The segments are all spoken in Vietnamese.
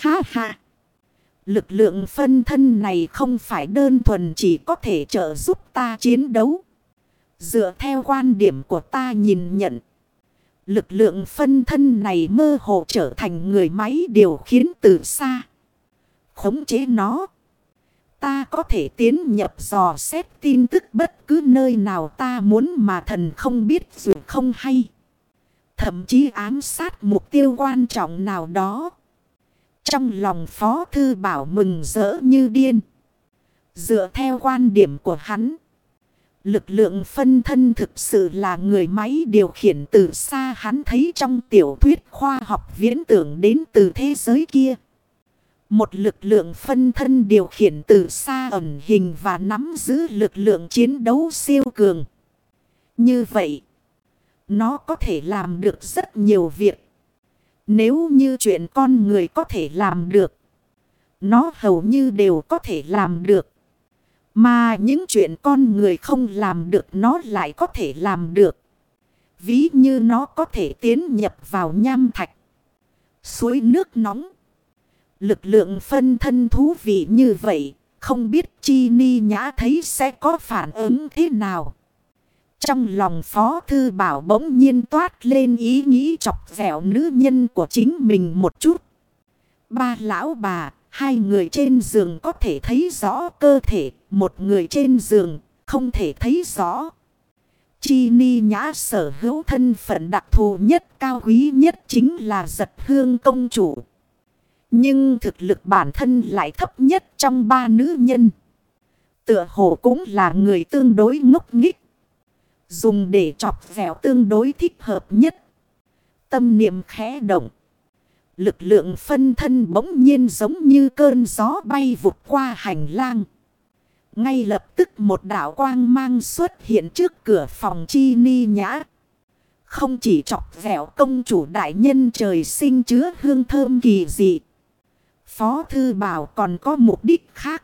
Ha ha! Lực lượng phân thân này không phải đơn thuần chỉ có thể trợ giúp ta chiến đấu. Dựa theo quan điểm của ta nhìn nhận. Lực lượng phân thân này mơ hồ trở thành người máy điều khiển từ xa. Khống chế nó. Ta có thể tiến nhập dò xét tin tức bất cứ nơi nào ta muốn mà thần không biết dù không hay. Thậm chí ám sát mục tiêu quan trọng nào đó. Trong lòng Phó Thư Bảo mừng rỡ như điên. Dựa theo quan điểm của hắn. Lực lượng phân thân thực sự là người máy điều khiển từ xa hắn thấy trong tiểu thuyết khoa học viễn tưởng đến từ thế giới kia. Một lực lượng phân thân điều khiển từ xa ẩn hình và nắm giữ lực lượng chiến đấu siêu cường. Như vậy, nó có thể làm được rất nhiều việc. Nếu như chuyện con người có thể làm được, nó hầu như đều có thể làm được. Mà những chuyện con người không làm được nó lại có thể làm được. Ví như nó có thể tiến nhập vào nham thạch. Suối nước nóng. Lực lượng phân thân thú vị như vậy. Không biết chi ni nhã thấy sẽ có phản ứng thế nào. Trong lòng Phó Thư Bảo bỗng nhiên toát lên ý nghĩ chọc vẹo nữ nhân của chính mình một chút. Ba lão bà, hai người trên giường có thể thấy rõ cơ thể, một người trên giường không thể thấy rõ. Chi ni nhã sở hữu thân phận đặc thù nhất cao quý nhất chính là giật hương công chủ. Nhưng thực lực bản thân lại thấp nhất trong ba nữ nhân. Tựa hồ cũng là người tương đối ngốc nghích. Dùng để chọc vẹo tương đối thích hợp nhất. Tâm niệm khẽ động. Lực lượng phân thân bỗng nhiên giống như cơn gió bay vụt qua hành lang. Ngay lập tức một đảo quang mang xuất hiện trước cửa phòng chi ni nhã. Không chỉ chọc vẹo công chủ đại nhân trời sinh chứa hương thơm kỳ dị. Phó Thư Bảo còn có mục đích khác.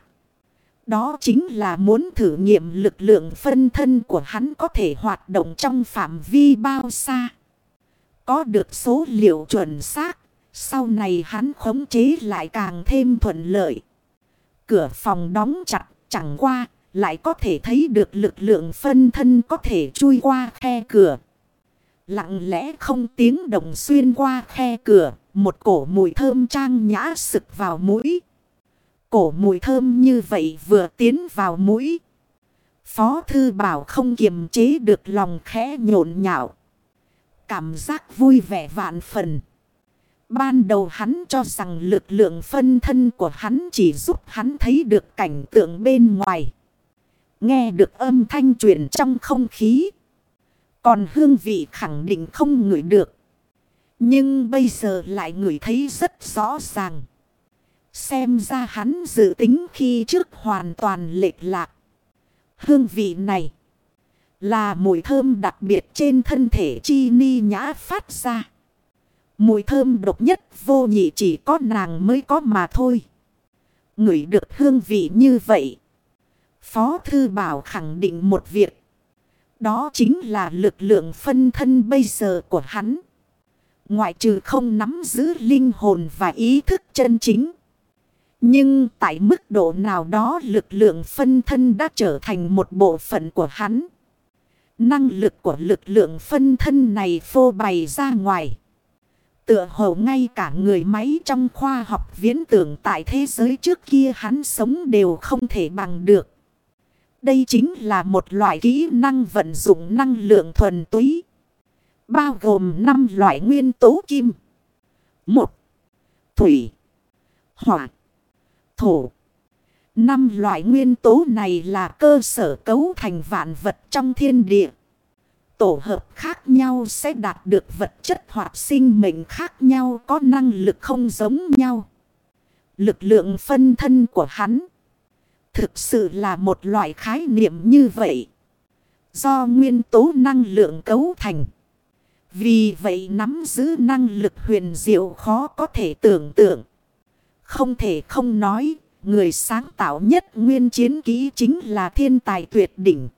Đó chính là muốn thử nghiệm lực lượng phân thân của hắn có thể hoạt động trong phạm vi bao xa. Có được số liệu chuẩn xác, sau này hắn khống chế lại càng thêm thuận lợi. Cửa phòng đóng chặt, chẳng qua, lại có thể thấy được lực lượng phân thân có thể chui qua khe cửa. Lặng lẽ không tiếng động xuyên qua khe cửa, một cổ mùi thơm trang nhã sực vào mũi. Cổ mùi thơm như vậy vừa tiến vào mũi. Phó thư bảo không kiềm chế được lòng khẽ nhộn nhạo. Cảm giác vui vẻ vạn phần. Ban đầu hắn cho rằng lực lượng phân thân của hắn chỉ giúp hắn thấy được cảnh tượng bên ngoài. Nghe được âm thanh truyền trong không khí. Còn hương vị khẳng định không ngửi được. Nhưng bây giờ lại ngửi thấy rất rõ ràng. Xem ra hắn dự tính khi trước hoàn toàn lệch lạc. Hương vị này là mùi thơm đặc biệt trên thân thể chi ni nhã phát ra. Mùi thơm độc nhất vô nhị chỉ có nàng mới có mà thôi. Ngửi được hương vị như vậy. Phó Thư Bảo khẳng định một việc. Đó chính là lực lượng phân thân bây giờ của hắn. Ngoại trừ không nắm giữ linh hồn và ý thức chân chính. Nhưng tại mức độ nào đó lực lượng phân thân đã trở thành một bộ phận của hắn. Năng lực của lực lượng phân thân này phô bày ra ngoài. Tựa hồ ngay cả người máy trong khoa học viễn tưởng tại thế giới trước kia hắn sống đều không thể bằng được. Đây chính là một loại kỹ năng vận dụng năng lượng thuần túy. Bao gồm 5 loại nguyên tố kim. 1. Thủy. Hỏa. Thổ. Năm loại nguyên tố này là cơ sở cấu thành vạn vật trong thiên địa. Tổ hợp khác nhau sẽ đạt được vật chất hoạt sinh mệnh khác nhau, có năng lực không giống nhau. Lực lượng phân thân của hắn thực sự là một loại khái niệm như vậy. Do nguyên tố năng lượng cấu thành. Vì vậy nắm giữ năng lực huyền diệu khó có thể tưởng tượng. Không thể không nói, người sáng tạo nhất nguyên chiến ký chính là thiên tài tuyệt đỉnh.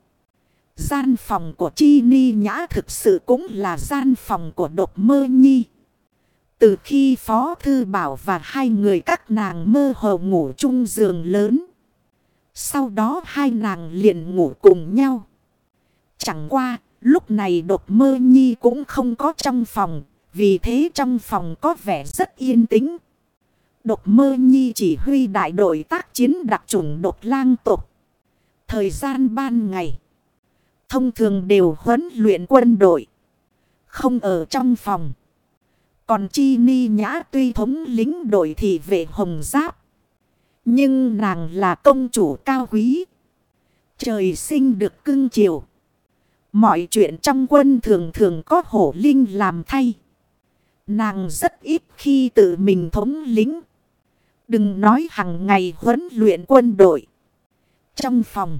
Gian phòng của Chi Ni Nhã thực sự cũng là gian phòng của độc mơ nhi. Từ khi Phó Thư Bảo và hai người các nàng mơ hồ ngủ chung giường lớn. Sau đó hai nàng liền ngủ cùng nhau. Chẳng qua, lúc này đột mơ nhi cũng không có trong phòng. Vì thế trong phòng có vẻ rất yên tĩnh. Đột mơ nhi chỉ huy đại đội tác chiến đặc trùng đột lang tục. Thời gian ban ngày. Thông thường đều huấn luyện quân đội. Không ở trong phòng. Còn chi ni nhã tuy thống lính đội thị vệ hồng giáp. Nhưng nàng là công chủ cao quý. Trời sinh được cưng chiều. Mọi chuyện trong quân thường thường có hổ linh làm thay. Nàng rất ít khi tự mình thống lính. Đừng nói hàng ngày huấn luyện quân đội. Trong phòng.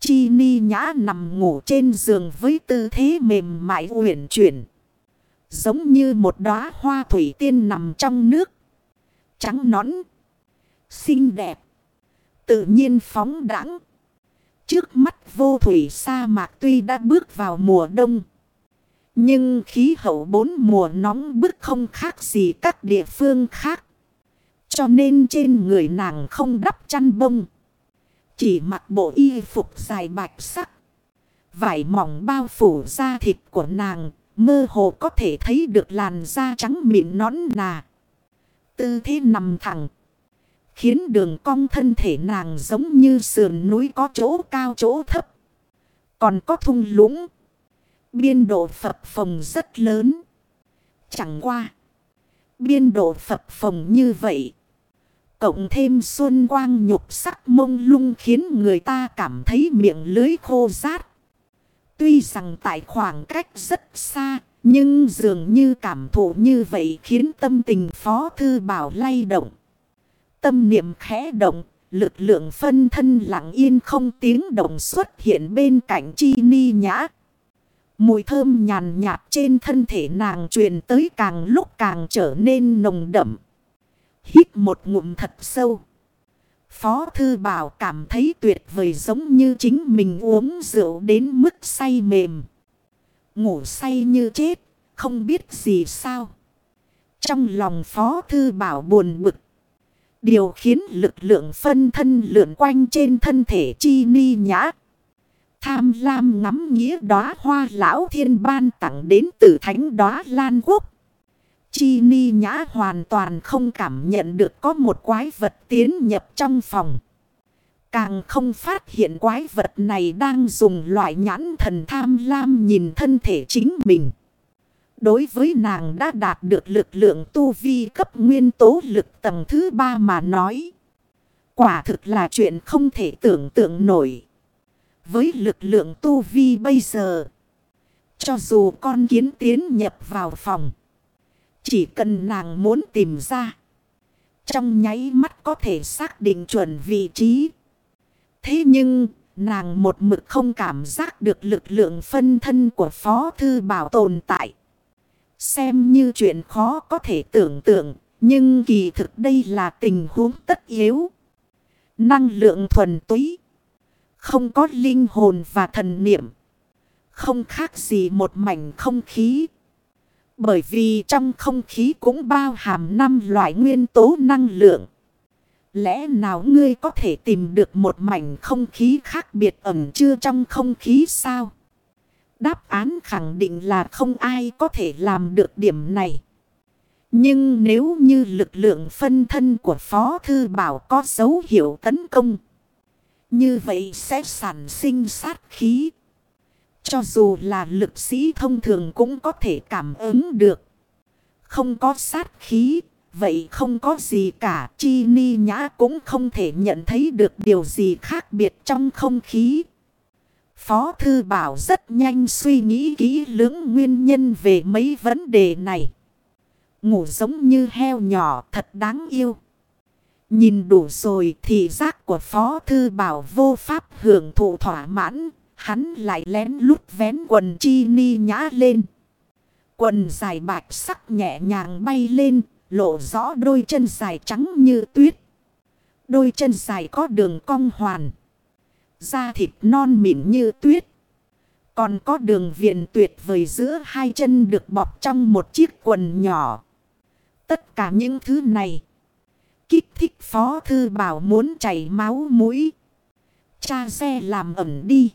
Chi ni nhã nằm ngủ trên giường với tư thế mềm mại uyển chuyển. Giống như một đóa hoa thủy tiên nằm trong nước. Trắng nõn. Xinh đẹp. Tự nhiên phóng đẳng. Trước mắt vô thủy sa mạc tuy đã bước vào mùa đông. Nhưng khí hậu bốn mùa nóng bức không khác gì các địa phương khác. Cho nên trên người nàng không đắp chăn bông. Chỉ mặc bộ y phục dài bạch sắc. Vải mỏng bao phủ da thịt của nàng. Mơ hồ có thể thấy được làn da trắng mịn nõn nà. Tư thế nằm thẳng. Khiến đường cong thân thể nàng giống như sườn núi có chỗ cao chỗ thấp. Còn có thung lũng. Biên độ phập phồng rất lớn. Chẳng qua. Biên độ phập phồng như vậy. Cộng thêm xuân quang nhục sắc mông lung khiến người ta cảm thấy miệng lưới khô rát. Tuy rằng tại khoảng cách rất xa, nhưng dường như cảm thụ như vậy khiến tâm tình Phó Thư Bảo lay động. Tâm niệm khẽ động, lực lượng phân thân lặng yên không tiếng động xuất hiện bên cạnh chi ni nhã. Mùi thơm nhàn nhạt trên thân thể nàng truyền tới càng lúc càng trở nên nồng đậm. Hít một ngụm thật sâu. Phó Thư Bảo cảm thấy tuyệt vời giống như chính mình uống rượu đến mức say mềm. Ngủ say như chết, không biết gì sao. Trong lòng Phó Thư Bảo buồn bực. Điều khiến lực lượng phân thân lượn quanh trên thân thể chi ni nhã. Tham lam ngắm nghĩa đóa hoa lão thiên ban tặng đến từ thánh đóa lan quốc. Chi ni nhã hoàn toàn không cảm nhận được có một quái vật tiến nhập trong phòng. Càng không phát hiện quái vật này đang dùng loại nhãn thần tham lam nhìn thân thể chính mình. Đối với nàng đã đạt được lực lượng tu vi cấp nguyên tố lực tầng thứ ba mà nói. Quả thực là chuyện không thể tưởng tượng nổi. Với lực lượng tu vi bây giờ. Cho dù con kiến tiến nhập vào phòng. Chỉ cần nàng muốn tìm ra. Trong nháy mắt có thể xác định chuẩn vị trí. Thế nhưng, nàng một mực không cảm giác được lực lượng phân thân của Phó Thư Bảo tồn tại. Xem như chuyện khó có thể tưởng tượng, nhưng kỳ thực đây là tình huống tất yếu. Năng lượng thuần túy. Không có linh hồn và thần niệm. Không khác gì một mảnh không khí. Bởi vì trong không khí cũng bao hàm năm loại nguyên tố năng lượng. Lẽ nào ngươi có thể tìm được một mảnh không khí khác biệt ẩn chưa trong không khí sao? Đáp án khẳng định là không ai có thể làm được điểm này. Nhưng nếu như lực lượng phân thân của Phó Thư Bảo có dấu hiệu tấn công. Như vậy sẽ sản sinh sát khí. Cho dù là lực sĩ thông thường cũng có thể cảm ứng được. Không có sát khí, vậy không có gì cả. Chi ni nhã cũng không thể nhận thấy được điều gì khác biệt trong không khí. Phó Thư Bảo rất nhanh suy nghĩ kỹ lưỡng nguyên nhân về mấy vấn đề này. Ngủ giống như heo nhỏ thật đáng yêu. Nhìn đủ rồi thì giác của Phó Thư Bảo vô pháp hưởng thụ thỏa mãn. Hắn lại lén lút vén quần chi ni nhã lên. Quần dài bạch sắc nhẹ nhàng bay lên, lộ rõ đôi chân dài trắng như tuyết. Đôi chân dài có đường cong hoàn. Da thịt non mịn như tuyết. Còn có đường viền tuyệt vời giữa hai chân được bọc trong một chiếc quần nhỏ. Tất cả những thứ này. Kích thích Phó Thư Bảo muốn chảy máu mũi. Cha xe làm ẩn đi.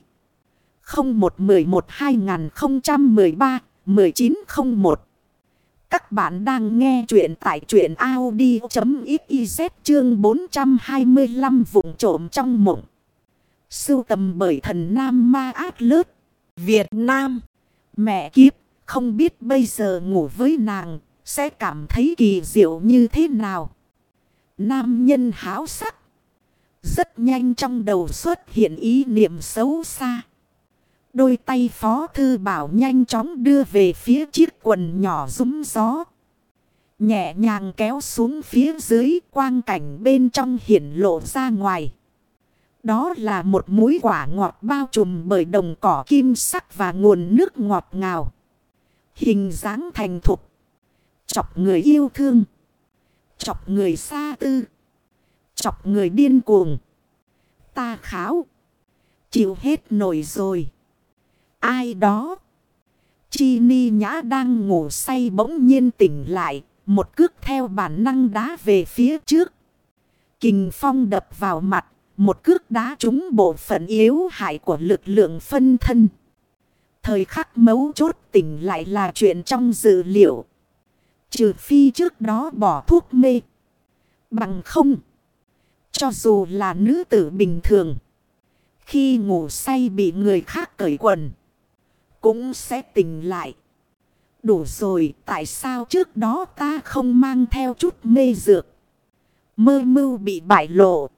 0111-2013-1901 Các bạn đang nghe chuyện tại chuyện Audi.xyz chương 425 vùng trộm trong mộng. Sưu tầm bởi thần Nam Ma Át Lớt, Việt Nam. Mẹ kiếp, không biết bây giờ ngủ với nàng, sẽ cảm thấy kỳ diệu như thế nào. Nam nhân háo sắc. Rất nhanh trong đầu xuất hiện ý niệm xấu xa. Đôi tay phó thư bảo nhanh chóng đưa về phía chiếc quần nhỏ rúng gió. Nhẹ nhàng kéo xuống phía dưới quang cảnh bên trong hiển lộ ra ngoài. Đó là một mũi quả ngọt bao trùm bởi đồng cỏ kim sắc và nguồn nước ngọt ngào. Hình dáng thành thục. Chọc người yêu thương. Chọc người xa tư. Chọc người điên cuồng. Ta kháo. Chịu hết nổi rồi. Ai đó? Chi ni nhã đang ngủ say bỗng nhiên tỉnh lại. Một cước theo bản năng đá về phía trước. Kình phong đập vào mặt. Một cước đá trúng bộ phận yếu hại của lực lượng phân thân. Thời khắc mấu chốt tỉnh lại là chuyện trong dự liệu. Trừ phi trước đó bỏ thuốc mê. Bằng không. Cho dù là nữ tử bình thường. Khi ngủ say bị người khác cởi quần. Cũng sẽ tỉnh lại. Đủ rồi, tại sao trước đó ta không mang theo chút mê dược. Mơ mưu bị bại lộ.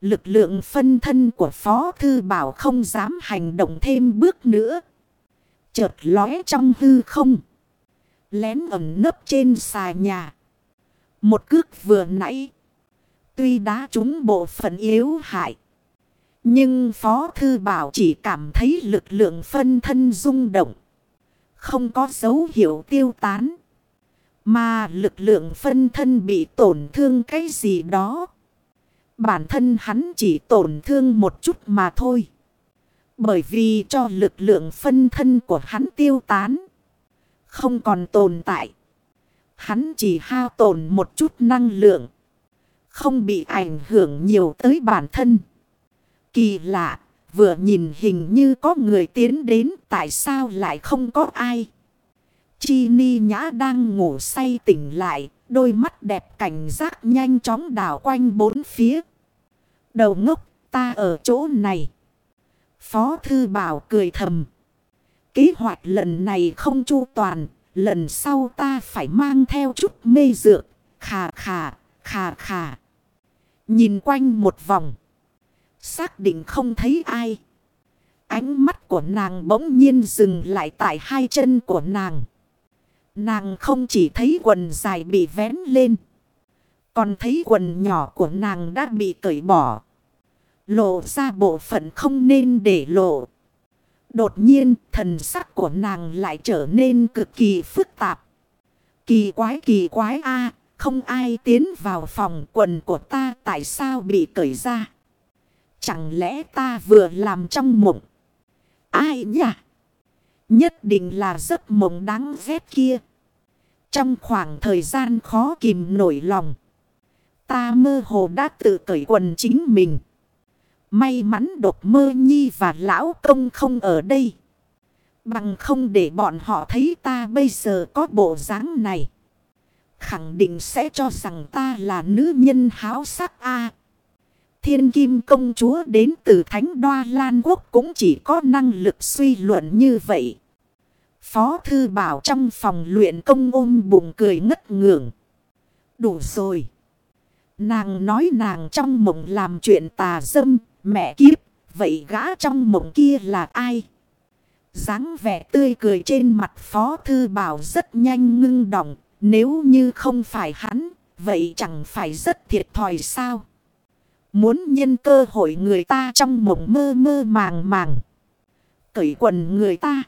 Lực lượng phân thân của Phó Thư Bảo không dám hành động thêm bước nữa. Chợt lóe trong hư không. Lén ẩn nấp trên xà nhà. Một cước vừa nãy. Tuy đá trúng bộ phận yếu hại. Nhưng Phó Thư Bảo chỉ cảm thấy lực lượng phân thân rung động. Không có dấu hiệu tiêu tán. Mà lực lượng phân thân bị tổn thương cái gì đó. Bản thân hắn chỉ tổn thương một chút mà thôi. Bởi vì cho lực lượng phân thân của hắn tiêu tán. Không còn tồn tại. Hắn chỉ hao tổn một chút năng lượng. Không bị ảnh hưởng nhiều tới bản thân. Kỳ lạ, vừa nhìn hình như có người tiến đến tại sao lại không có ai. Chi ni nhã đang ngủ say tỉnh lại, đôi mắt đẹp cảnh giác nhanh chóng đảo quanh bốn phía. Đầu ngốc, ta ở chỗ này. Phó Thư Bảo cười thầm. Kế hoạch lần này không chu toàn, lần sau ta phải mang theo chút mê dược. Khà khà, khà khà. Nhìn quanh một vòng. Xác định không thấy ai. Ánh mắt của nàng bỗng nhiên dừng lại tại hai chân của nàng. Nàng không chỉ thấy quần dài bị vén lên. Còn thấy quần nhỏ của nàng đã bị cởi bỏ. Lộ ra bộ phận không nên để lộ. Đột nhiên, thần sắc của nàng lại trở nên cực kỳ phức tạp. Kỳ quái kỳ quái a, không ai tiến vào phòng quần của ta, tại sao bị cởi ra. Chẳng lẽ ta vừa làm trong mộng? Ai nhỉ? Nhất định là giấc mộng đáng ghét kia. Trong khoảng thời gian khó kìm nổi lòng. Ta mơ hồ đã tự cởi quần chính mình. May mắn đột mơ nhi và lão công không ở đây. Bằng không để bọn họ thấy ta bây giờ có bộ dáng này. Khẳng định sẽ cho rằng ta là nữ nhân háo sắc A. Thiên kim công chúa đến từ thánh đoa Lan Quốc cũng chỉ có năng lực suy luận như vậy. Phó thư bảo trong phòng luyện công ôm bụng cười ngất ngưỡng. Đủ rồi. Nàng nói nàng trong mộng làm chuyện tà dâm, Mẹ kiếp, vậy gã trong mộng kia là ai? dáng vẻ tươi cười trên mặt Phó Thư Bảo rất nhanh ngưng đỏng, Nếu như không phải hắn, vậy chẳng phải rất thiệt thòi sao? Muốn nhân cơ hội người ta trong mộng mơ mơ màng màng. Cởi quần người ta.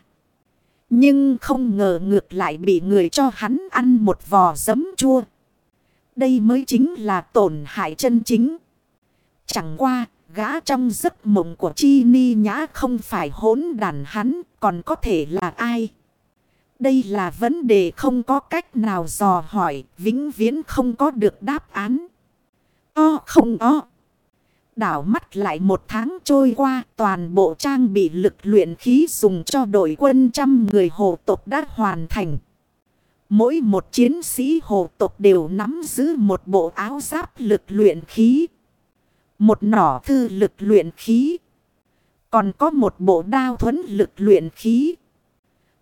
Nhưng không ngờ ngược lại bị người cho hắn ăn một vò giấm chua. Đây mới chính là tổn hại chân chính. Chẳng qua Gã trong giấc mộng của Chi Ni Nhã không phải hỗn đàn hắn, còn có thể là ai? Đây là vấn đề không có cách nào dò hỏi, vĩnh viễn không có được đáp án. O không o. Đảo mắt lại một tháng trôi qua, toàn bộ trang bị lực luyện khí dùng cho đội quân trăm người hồ tộc đã hoàn thành. Mỗi một chiến sĩ hồ tộc đều nắm giữ một bộ áo giáp lực luyện khí. Một nỏ thư lực luyện khí. Còn có một bộ đao thuẫn lực luyện khí.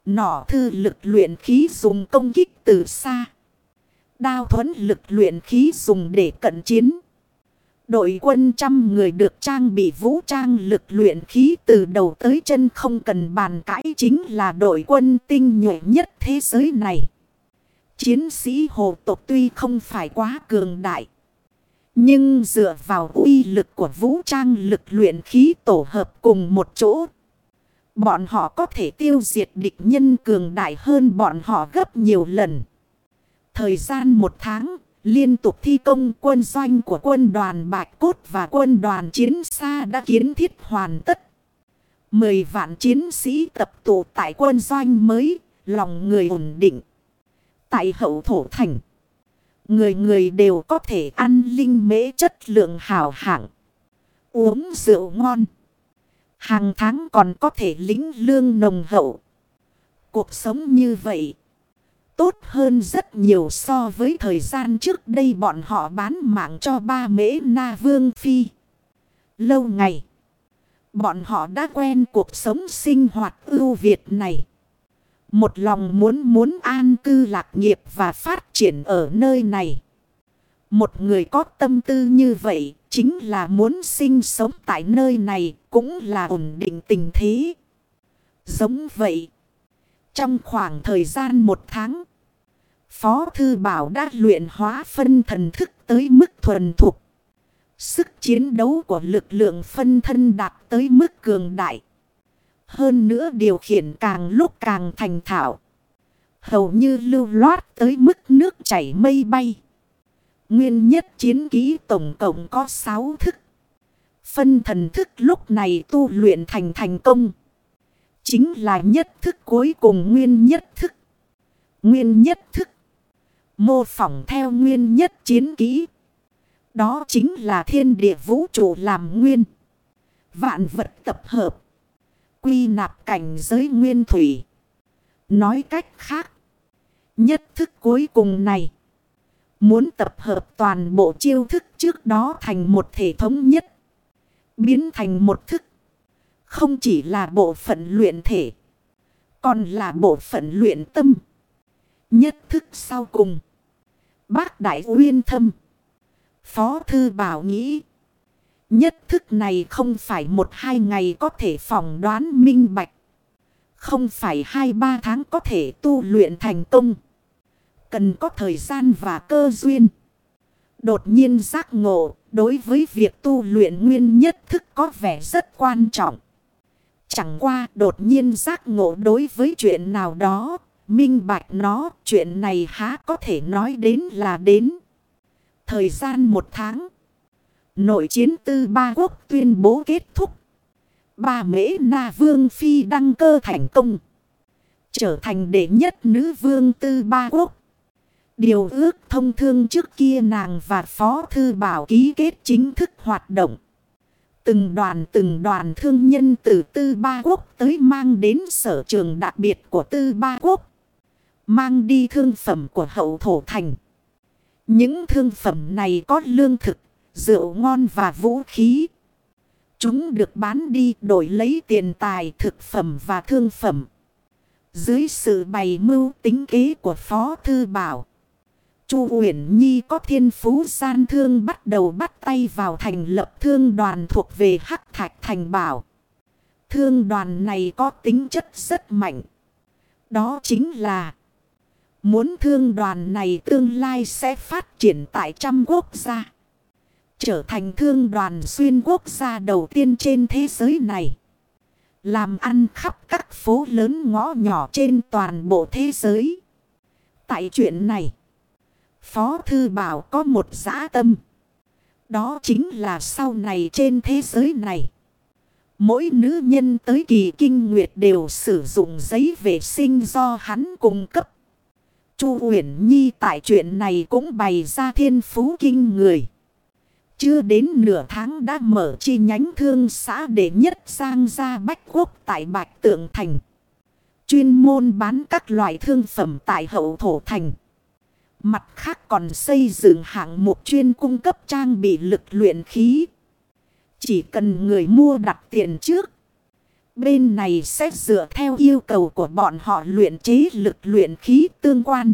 Nỏ thư lực luyện khí dùng công kích từ xa. Đao thuẫn lực luyện khí dùng để cận chiến. Đội quân trăm người được trang bị vũ trang lực luyện khí từ đầu tới chân không cần bàn cãi chính là đội quân tinh nhuệ nhất thế giới này. Chiến sĩ hồ tộc tuy không phải quá cường đại. Nhưng dựa vào uy lực của vũ trang lực luyện khí tổ hợp cùng một chỗ. Bọn họ có thể tiêu diệt địch nhân cường đại hơn bọn họ gấp nhiều lần. Thời gian một tháng, liên tục thi công quân doanh của quân đoàn Bạch Cốt và quân đoàn Chiến Sa đã kiến thiết hoàn tất. Mười vạn chiến sĩ tập tụ tại quân doanh mới, lòng người ổn định. Tại hậu thổ thành, người người đều có thể ăn linh mễ chất lượng hào hạng, uống rượu ngon. Hàng tháng còn có thể lính lương nồng hậu. Cuộc sống như vậy tốt hơn rất nhiều so với thời gian trước đây bọn họ bán mạng cho ba mễ na vương phi. Lâu ngày, bọn họ đã quen cuộc sống sinh hoạt ưu việt này. Một lòng muốn muốn an cư lạc nghiệp và phát triển ở nơi này. Một người có tâm tư như vậy chính là muốn sinh sống tại nơi này cũng là ổn định tình thế. Giống vậy. Trong khoảng thời gian một tháng. Phó Thư Bảo đã luyện hóa phân thần thức tới mức thuần thục. Sức chiến đấu của lực lượng phân thân đạt tới mức cường đại. Hơn nữa điều khiển càng lúc càng thành thạo. Hầu như lưu loát tới mức nước chảy mây bay. Nguyên nhất chiến ký tổng cộng có 6 thức. Phân thần thức lúc này tu luyện thành thành công. Chính là nhất thức cuối cùng nguyên nhất thức. Nguyên nhất thức. Mô phỏng theo nguyên nhất chiến kỹ. Đó chính là thiên địa vũ trụ làm nguyên. Vạn vật tập hợp. Quy nạp cảnh giới nguyên thủy. Nói cách khác. Nhất thức cuối cùng này. Muốn tập hợp toàn bộ chiêu thức trước đó thành một thể thống nhất. Biến thành một thức. Không chỉ là bộ phận luyện thể. Còn là bộ phận luyện tâm. Nhất thức sau cùng. Bác Đại Uyên Thâm. Phó Thư Bảo nghĩ. Nhất thức này không phải một hai ngày có thể phỏng đoán minh bạch. Không phải hai ba tháng có thể tu luyện thành công. Cần có thời gian và cơ duyên. Đột nhiên giác ngộ, đối với việc tu luyện nguyên nhất thức có vẻ rất quan trọng. Chẳng qua đột nhiên giác ngộ đối với chuyện nào đó Minh bạch nó, chuyện này há có thể nói đến là đến. Thời gian một tháng. Nội chiến tư ba quốc tuyên bố kết thúc. Ba mễ na vương phi đăng cơ thành công. Trở thành đệ nhất nữ vương tư ba quốc. Điều ước thông thương trước kia nàng và Phó Thư Bảo ký kết chính thức hoạt động. Từng đoàn từng đoàn thương nhân từ Tư Ba Quốc tới mang đến sở trường đặc biệt của Tư Ba Quốc. Mang đi thương phẩm của hậu thổ thành. Những thương phẩm này có lương thực, rượu ngon và vũ khí. Chúng được bán đi đổi lấy tiền tài, thực phẩm và thương phẩm. Dưới sự bày mưu tính kế của Phó Thư Bảo. Chu Uyển Nhi có thiên phú gian thương bắt đầu bắt tay vào thành lập thương đoàn thuộc về Hắc Thạch Thành Bảo. Thương đoàn này có tính chất rất mạnh. Đó chính là Muốn thương đoàn này tương lai sẽ phát triển tại trăm quốc gia. Trở thành thương đoàn xuyên quốc gia đầu tiên trên thế giới này. Làm ăn khắp các phố lớn ngõ nhỏ trên toàn bộ thế giới. Tại chuyện này, Phó Thư Bảo có một giã tâm. Đó chính là sau này trên thế giới này. Mỗi nữ nhân tới kỳ kinh nguyệt đều sử dụng giấy vệ sinh do hắn cung cấp. Chu Uyển Nhi tại chuyện này cũng bày ra thiên phú kinh người. Chưa đến nửa tháng đã mở chi nhánh thương xã để nhất sang ra bách quốc tại Bạch Tượng Thành. Chuyên môn bán các loại thương phẩm tại hậu thổ thành. Mặt khác còn xây dựng hạng mục chuyên cung cấp trang bị lực luyện khí. Chỉ cần người mua đặt tiền trước. Bên này sẽ dựa theo yêu cầu của bọn họ luyện chế lực luyện khí tương quan.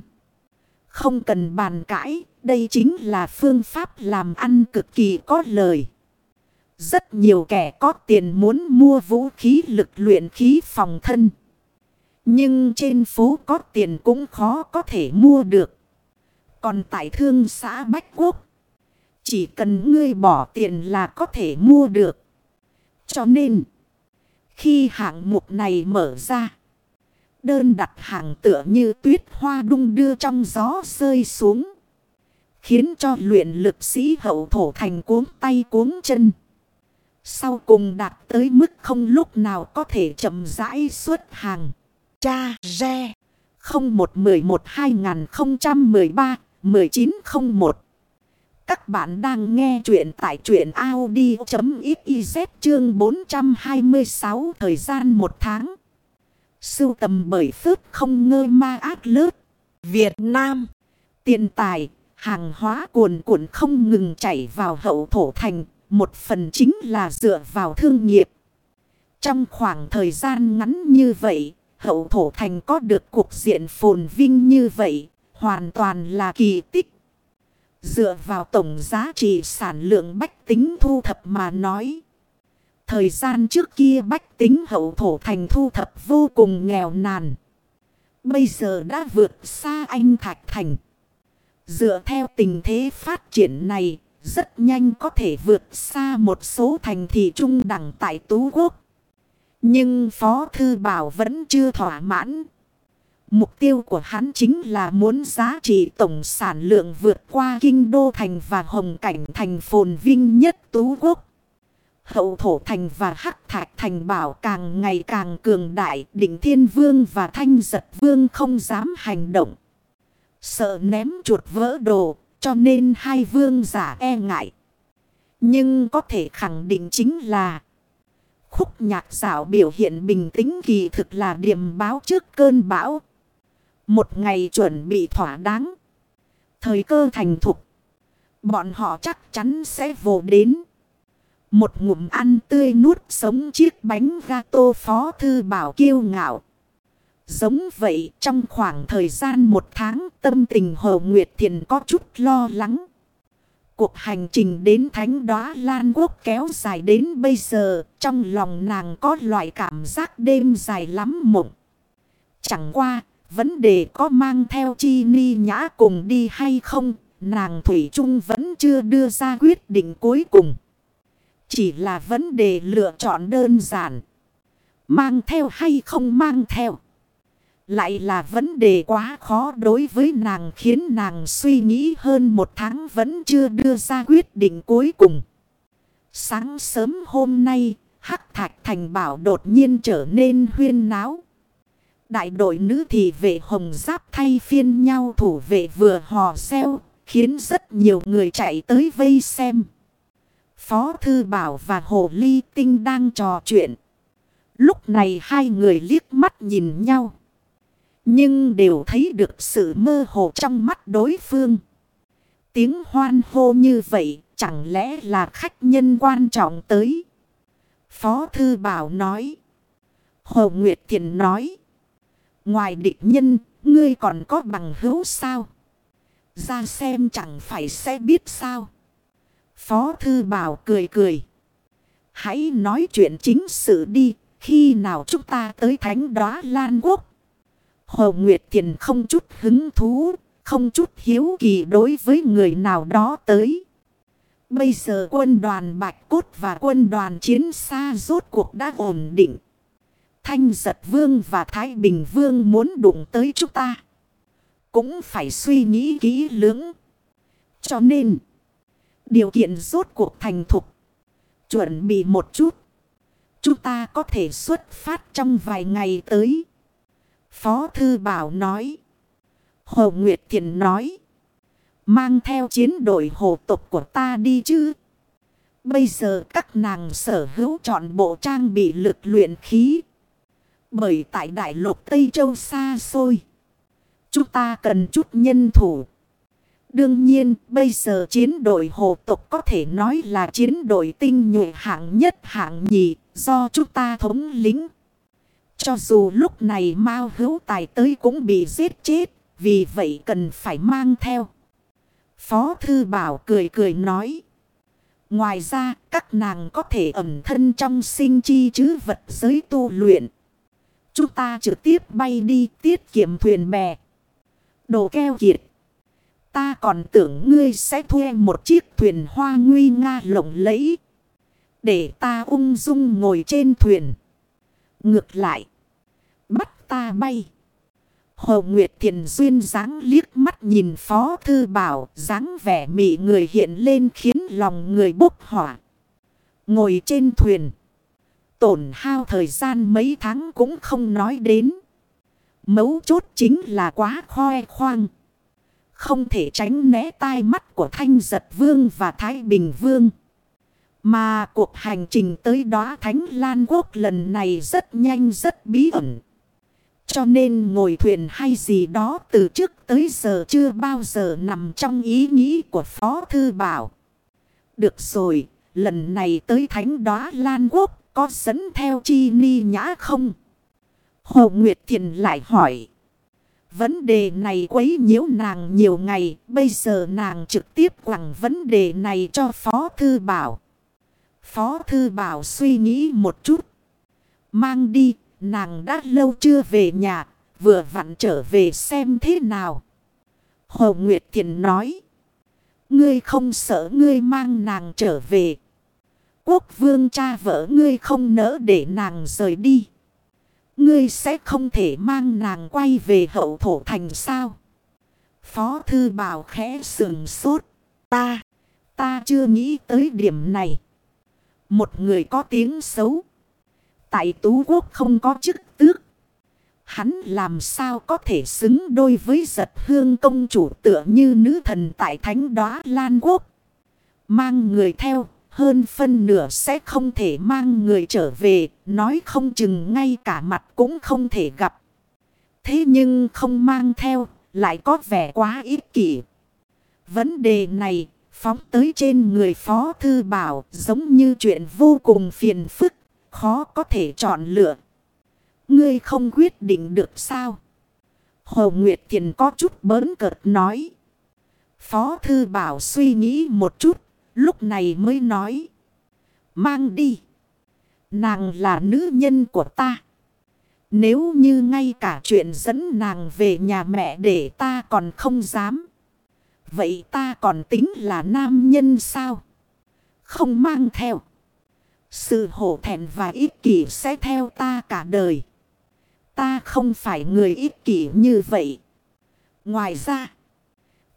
Không cần bàn cãi, đây chính là phương pháp làm ăn cực kỳ có lời. Rất nhiều kẻ có tiền muốn mua vũ khí lực luyện khí phòng thân. Nhưng trên phố có tiền cũng khó có thể mua được. Còn tại thương xã Bách Quốc, chỉ cần ngươi bỏ tiền là có thể mua được. Cho nên, khi hạng mục này mở ra, đơn đặt hàng tựa như tuyết hoa đung đưa trong gió rơi xuống. Khiến cho luyện lực sĩ hậu thổ thành cuốn tay cuốn chân. Sau cùng đạt tới mức không lúc nào có thể chậm rãi xuất hàng. Cha Re 1901 Các bạn đang nghe chuyện tại chuyện Audi.xyz chương 426 thời gian một tháng. Sưu tầm bởi phước không ngơ ma ác lớp. Việt Nam. Tiền tài, hàng hóa cuồn cuộn không ngừng chảy vào hậu thổ thành. Một phần chính là dựa vào thương nghiệp. Trong khoảng thời gian ngắn như vậy, hậu thổ thành có được cuộc diện phồn vinh như vậy, hoàn toàn là kỳ tích. Dựa vào tổng giá trị sản lượng bách tính thu thập mà nói. Thời gian trước kia bách tính hậu thổ thành thu thập vô cùng nghèo nàn. Bây giờ đã vượt xa anh Thạch Thành. Dựa theo tình thế phát triển này, rất nhanh có thể vượt xa một số thành thị trung đẳng tại Tú Quốc. Nhưng Phó Thư Bảo vẫn chưa thỏa mãn. Mục tiêu của hắn chính là muốn giá trị tổng sản lượng vượt qua Kinh Đô Thành và Hồng Cảnh Thành phồn vinh nhất Tú Quốc. Hậu Thổ Thành và Hắc Thạch Thành bảo càng ngày càng cường đại, đỉnh Thiên Vương và Thanh Giật Vương không dám hành động. Sợ ném chuột vỡ đồ, cho nên hai vương giả e ngại. Nhưng có thể khẳng định chính là khúc nhạc xảo biểu hiện bình tĩnh kỳ thực là điểm báo trước cơn bão. Một ngày chuẩn bị thỏa đáng. Thời cơ thành thục. Bọn họ chắc chắn sẽ vồ đến. Một ngụm ăn tươi nuốt sống chiếc bánh gato phó thư bảo kiêu ngạo. Giống vậy trong khoảng thời gian một tháng tâm tình Hồ Nguyệt Thiền có chút lo lắng. Cuộc hành trình đến Thánh Đóa Lan Quốc kéo dài đến bây giờ, trong lòng nàng có loại cảm giác đêm dài lắm mộng. Chẳng qua, vấn đề có mang theo chi ni nhã cùng đi hay không, nàng Thủy Trung vẫn chưa đưa ra quyết định cuối cùng. Chỉ là vấn đề lựa chọn đơn giản. Mang theo hay không mang theo. Lại là vấn đề quá khó đối với nàng khiến nàng suy nghĩ hơn một tháng vẫn chưa đưa ra quyết định cuối cùng. Sáng sớm hôm nay, Hắc Thạch Thành Bảo đột nhiên trở nên huyên náo. Đại đội nữ thì vệ hồng giáp thay phiên nhau thủ vệ vừa hò xeo, khiến rất nhiều người chạy tới vây xem. Phó Thư Bảo và Hồ Ly Tinh đang trò chuyện. Lúc này hai người liếc mắt nhìn nhau. Nhưng đều thấy được sự mơ hồ trong mắt đối phương. Tiếng hoan hô như vậy chẳng lẽ là khách nhân quan trọng tới. Phó Thư Bảo nói. Hồ Nguyệt Thiền nói. Ngoài địch nhân, ngươi còn có bằng hữu sao? Ra xem chẳng phải sẽ biết sao. Phó Thư Bảo cười cười. Hãy nói chuyện chính sự đi. Khi nào chúng ta tới thánh đoá Lan Quốc? Hồ Nguyệt Thiền không chút hứng thú, không chút hiếu kỳ đối với người nào đó tới. Bây giờ quân đoàn Bạch Cốt và quân đoàn Chiến xa rốt cuộc đã ổn định. Thanh Giật Vương và Thái Bình Vương muốn đụng tới chúng ta. Cũng phải suy nghĩ kỹ lưỡng. Cho nên, điều kiện rốt cuộc thành thục. Chuẩn bị một chút. Chúng ta có thể xuất phát trong vài ngày tới. Phó Thư Bảo nói. Hồ Nguyệt Thiện nói. Mang theo chiến đội hồ tục của ta đi chứ. Bây giờ các nàng sở hữu chọn bộ trang bị lực luyện khí. Bởi tại đại lục Tây Châu xa xôi. Chúng ta cần chút nhân thủ. Đương nhiên, bây giờ chiến đội hồ tục có thể nói là chiến đội tinh nhuệ hạng nhất hạng nhì, do chúng ta thống lính. Cho dù lúc này Mao hữu tài tới cũng bị giết chết, vì vậy cần phải mang theo. Phó Thư Bảo cười cười nói. Ngoài ra, các nàng có thể ẩm thân trong sinh chi chứ vật giới tu luyện. Chúng ta trực tiếp bay đi, tiết kiệm thuyền bè. Đồ keo kiệt. Ta còn tưởng ngươi sẽ thuê một chiếc thuyền hoa nguy nga lộng lẫy. Để ta ung dung ngồi trên thuyền. Ngược lại. Bắt ta bay. Hồ Nguyệt Thiền Duyên dáng liếc mắt nhìn Phó Thư Bảo. dáng vẻ mị người hiện lên khiến lòng người bốc hỏa. Ngồi trên thuyền. Tổn hao thời gian mấy tháng cũng không nói đến. Mấu chốt chính là quá khoe khoang. Không thể tránh né tai mắt của Thanh Giật Vương và Thái Bình Vương. Mà cuộc hành trình tới đó Thánh Lan Quốc lần này rất nhanh rất bí ẩn. Cho nên ngồi thuyền hay gì đó từ trước tới giờ chưa bao giờ nằm trong ý nghĩ của Phó Thư Bảo. Được rồi, lần này tới Thánh Đóa Lan Quốc có dẫn theo chi ni nhã không? Hồ Nguyệt Thiền lại hỏi. Vấn đề này quấy nhiễu nàng nhiều ngày. Bây giờ nàng trực tiếp quẳng vấn đề này cho Phó Thư Bảo. Phó Thư Bảo suy nghĩ một chút. Mang đi, nàng đã lâu chưa về nhà, vừa vặn trở về xem thế nào. Hồ Nguyệt thiền nói. Ngươi không sợ ngươi mang nàng trở về. Quốc vương cha vợ ngươi không nỡ để nàng rời đi. Ngươi sẽ không thể mang nàng quay về hậu thổ thành sao? Phó thư bảo khẽ sườn sốt. Ta, ta chưa nghĩ tới điểm này. Một người có tiếng xấu. Tại Tú Quốc không có chức tước. Hắn làm sao có thể xứng đôi với giật hương công chủ tựa như nữ thần tại thánh đóa Lan Quốc. Mang người theo hơn phân nửa sẽ không thể mang người trở về, nói không chừng ngay cả mặt cũng không thể gặp. Thế nhưng không mang theo, lại có vẻ quá ích kỷ. Vấn đề này, phóng tới trên người Phó Thư Bảo giống như chuyện vô cùng phiền phức, khó có thể chọn lựa. Ngươi không quyết định được sao? Hồ Nguyệt Thiền có chút bớn cợt nói. Phó Thư Bảo suy nghĩ một chút Lúc này mới nói. Mang đi. Nàng là nữ nhân của ta. Nếu như ngay cả chuyện dẫn nàng về nhà mẹ để ta còn không dám. Vậy ta còn tính là nam nhân sao? Không mang theo. Sự hổ thẹn và ích kỷ sẽ theo ta cả đời. Ta không phải người ích kỷ như vậy. Ngoài ra.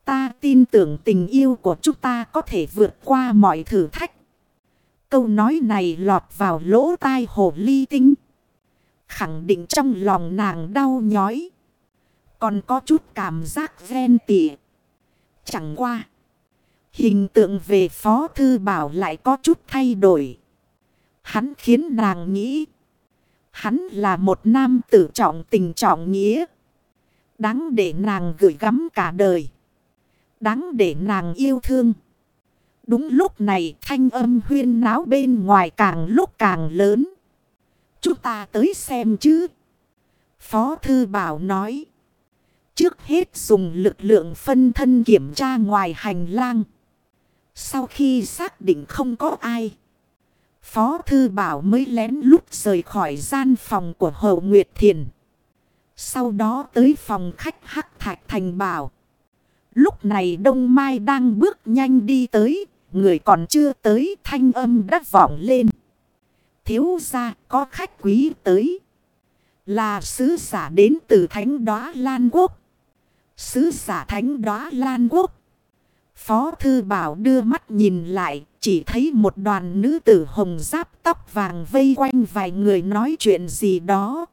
Ta tin tưởng tình yêu của chúng ta có thể vượt qua mọi thử thách. Câu nói này lọt vào lỗ tai hồ ly tinh. Khẳng định trong lòng nàng đau nhói. Còn có chút cảm giác ghen tị. Chẳng qua. Hình tượng về Phó Thư Bảo lại có chút thay đổi. Hắn khiến nàng nghĩ. Hắn là một nam tử trọng tình trọng nghĩa. Đáng để nàng gửi gắm cả đời. Đáng để nàng yêu thương. Đúng lúc này thanh âm huyên náo bên ngoài càng lúc càng lớn. Chúng ta tới xem chứ. Phó Thư Bảo nói. Trước hết dùng lực lượng phân thân kiểm tra ngoài hành lang. Sau khi xác định không có ai. Phó Thư Bảo mới lén lút rời khỏi gian phòng của Hậu Nguyệt Thiền. Sau đó tới phòng khách Hắc Thạch Thành Bảo. Lúc này Đông Mai đang bước nhanh đi tới, người còn chưa tới thanh âm đã vọng lên. Thiếu ra có khách quý tới. Là sứ giả đến từ thánh đoá Lan Quốc. Sứ giả thánh đoá Lan Quốc. Phó Thư Bảo đưa mắt nhìn lại, chỉ thấy một đoàn nữ tử hồng giáp tóc vàng vây quanh vài người nói chuyện gì đó.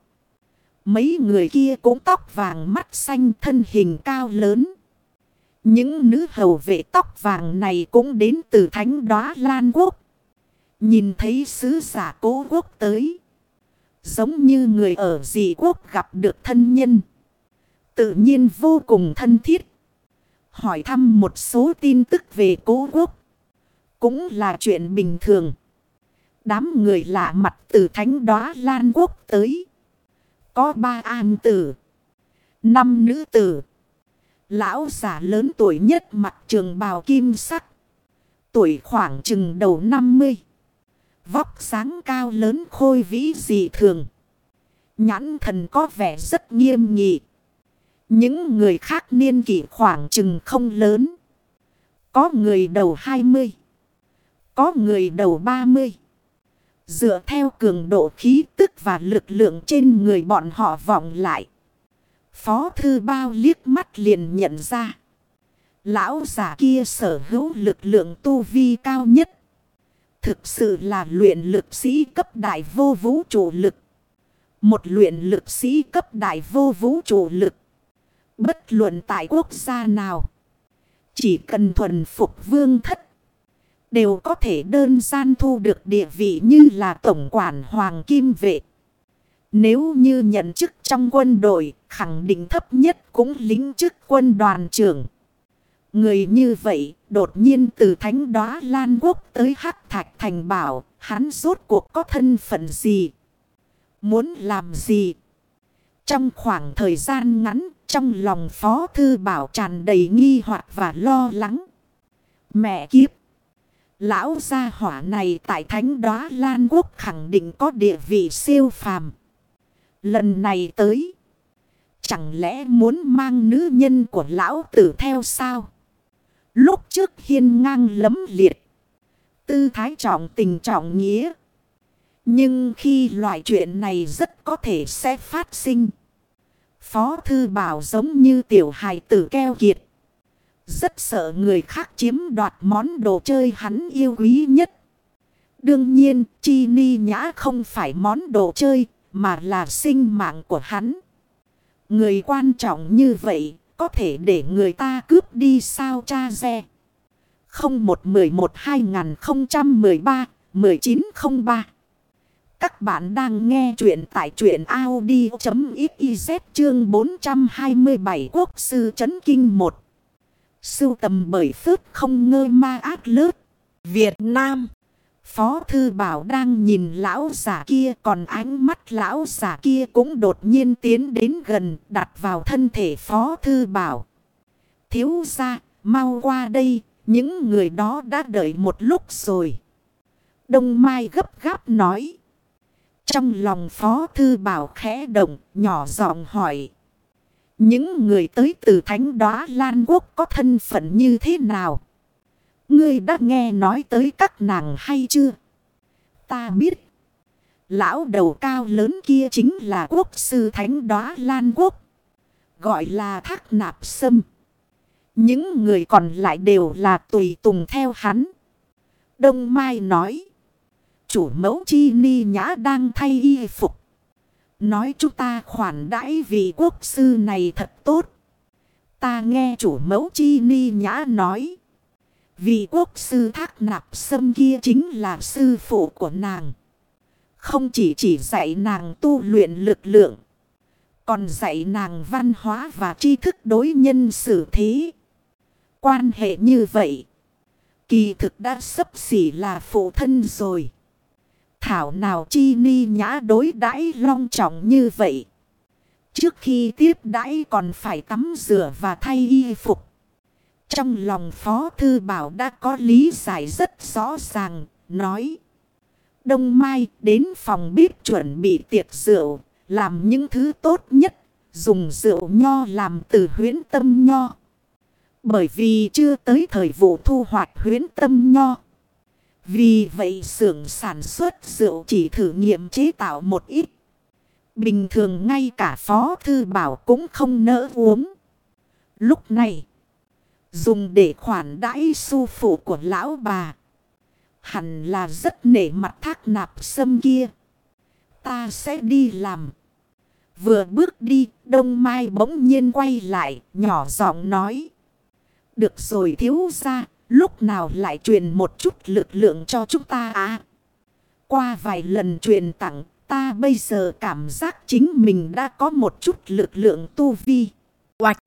Mấy người kia cũng tóc vàng mắt xanh thân hình cao lớn. Những nữ hầu vệ tóc vàng này cũng đến từ thánh đoá Lan Quốc. Nhìn thấy sứ giả cố quốc tới. Giống như người ở dị quốc gặp được thân nhân. Tự nhiên vô cùng thân thiết. Hỏi thăm một số tin tức về cố quốc. Cũng là chuyện bình thường. Đám người lạ mặt từ thánh đoá Lan Quốc tới. Có ba an tử. Năm nữ tử. Lão giả lớn tuổi nhất mặt trường bào kim sắc. Tuổi khoảng chừng đầu 50. Vóc sáng cao lớn khôi vĩ dị thường. Nhãn thần có vẻ rất nghiêm nghị. Những người khác niên kỷ khoảng chừng không lớn. Có người đầu 20. Có người đầu 30. Dựa theo cường độ khí tức và lực lượng trên người bọn họ vọng lại. Phó thư bao liếc mắt liền nhận ra. Lão giả kia sở hữu lực lượng tu vi cao nhất. Thực sự là luyện lực sĩ cấp đại vô vũ trụ lực. Một luyện lực sĩ cấp đại vô vũ trụ lực. Bất luận tại quốc gia nào. Chỉ cần thuần phục vương thất. Đều có thể đơn gian thu được địa vị như là tổng quản hoàng kim vệ. Nếu như nhận chức trong quân đội, khẳng định thấp nhất cũng lính chức quân đoàn trưởng. Người như vậy, đột nhiên từ thánh đóa Lan Quốc tới Hắc Thạch Thành bảo, hắn rốt cuộc có thân phận gì? Muốn làm gì? Trong khoảng thời gian ngắn, trong lòng Phó Thư Bảo tràn đầy nghi hoặc và lo lắng. Mẹ kiếp! Lão gia hỏa này tại thánh đóa Lan Quốc khẳng định có địa vị siêu phàm. Lần này tới. Chẳng lẽ muốn mang nữ nhân của lão tử theo sao? Lúc trước hiên ngang lấm liệt. Tư thái trọng tình trọng nghĩa. Nhưng khi loại chuyện này rất có thể sẽ phát sinh. Phó thư bảo giống như tiểu hài tử keo kiệt. Rất sợ người khác chiếm đoạt món đồ chơi hắn yêu quý nhất. Đương nhiên, chi ni nhã không phải món đồ chơi, mà là sinh mạng của hắn. Người quan trọng như vậy, có thể để người ta cướp đi sao cha xe. 0111-2013-1903 Các bạn đang nghe chuyện tại chuyện Audi.xyz chương 427 Quốc sư Trấn Kinh 1 Sưu tầm bởi phước không ngơ ma ác lớp. Việt Nam. Phó thư bảo đang nhìn lão giả kia còn ánh mắt lão giả kia cũng đột nhiên tiến đến gần đặt vào thân thể phó thư bảo. Thiếu ra, mau qua đây, những người đó đã đợi một lúc rồi. Đông Mai gấp gáp nói. Trong lòng phó thư bảo khẽ động, nhỏ giọng hỏi. Những người tới từ thánh đoá Lan Quốc có thân phận như thế nào? Ngươi đã nghe nói tới các nàng hay chưa? Ta biết. Lão đầu cao lớn kia chính là quốc sư thánh đóa Lan Quốc. Gọi là thác nạp sâm. Những người còn lại đều là tùy tùng theo hắn. Đông Mai nói. Chủ mẫu chi ni nhã đang thay y phục. Nói chúng ta khoản đãi vị quốc sư này thật tốt. Ta nghe chủ mẫu chi ni nhã nói vì quốc sư thác nạp sâm kia chính là sư phụ của nàng. Không chỉ chỉ dạy nàng tu luyện lực lượng. Còn dạy nàng văn hóa và tri thức đối nhân xử thế. Quan hệ như vậy. Kỳ thực đã sấp xỉ là phụ thân rồi. Thảo nào chi ni nhã đối đãi long trọng như vậy. Trước khi tiếp đãi còn phải tắm rửa và thay y phục. Trong lòng Phó Thư Bảo đã có lý giải rất rõ ràng, nói. Đông Mai đến phòng bếp chuẩn bị tiệc rượu, làm những thứ tốt nhất, dùng rượu nho làm từ huyến tâm nho. Bởi vì chưa tới thời vụ thu hoạch huyến tâm nho. Vì vậy xưởng sản xuất rượu chỉ thử nghiệm chế tạo một ít. Bình thường ngay cả Phó Thư Bảo cũng không nỡ uống. Lúc này, Dùng để khoản đãi su phụ của lão bà. Hẳn là rất nể mặt thác nạp sâm kia. Ta sẽ đi làm. Vừa bước đi, Đông Mai bỗng nhiên quay lại, nhỏ giọng nói. Được rồi thiếu ra, lúc nào lại truyền một chút lực lượng cho chúng ta à? Qua vài lần truyền tặng, ta bây giờ cảm giác chính mình đã có một chút lực lượng tu vi. Oạch!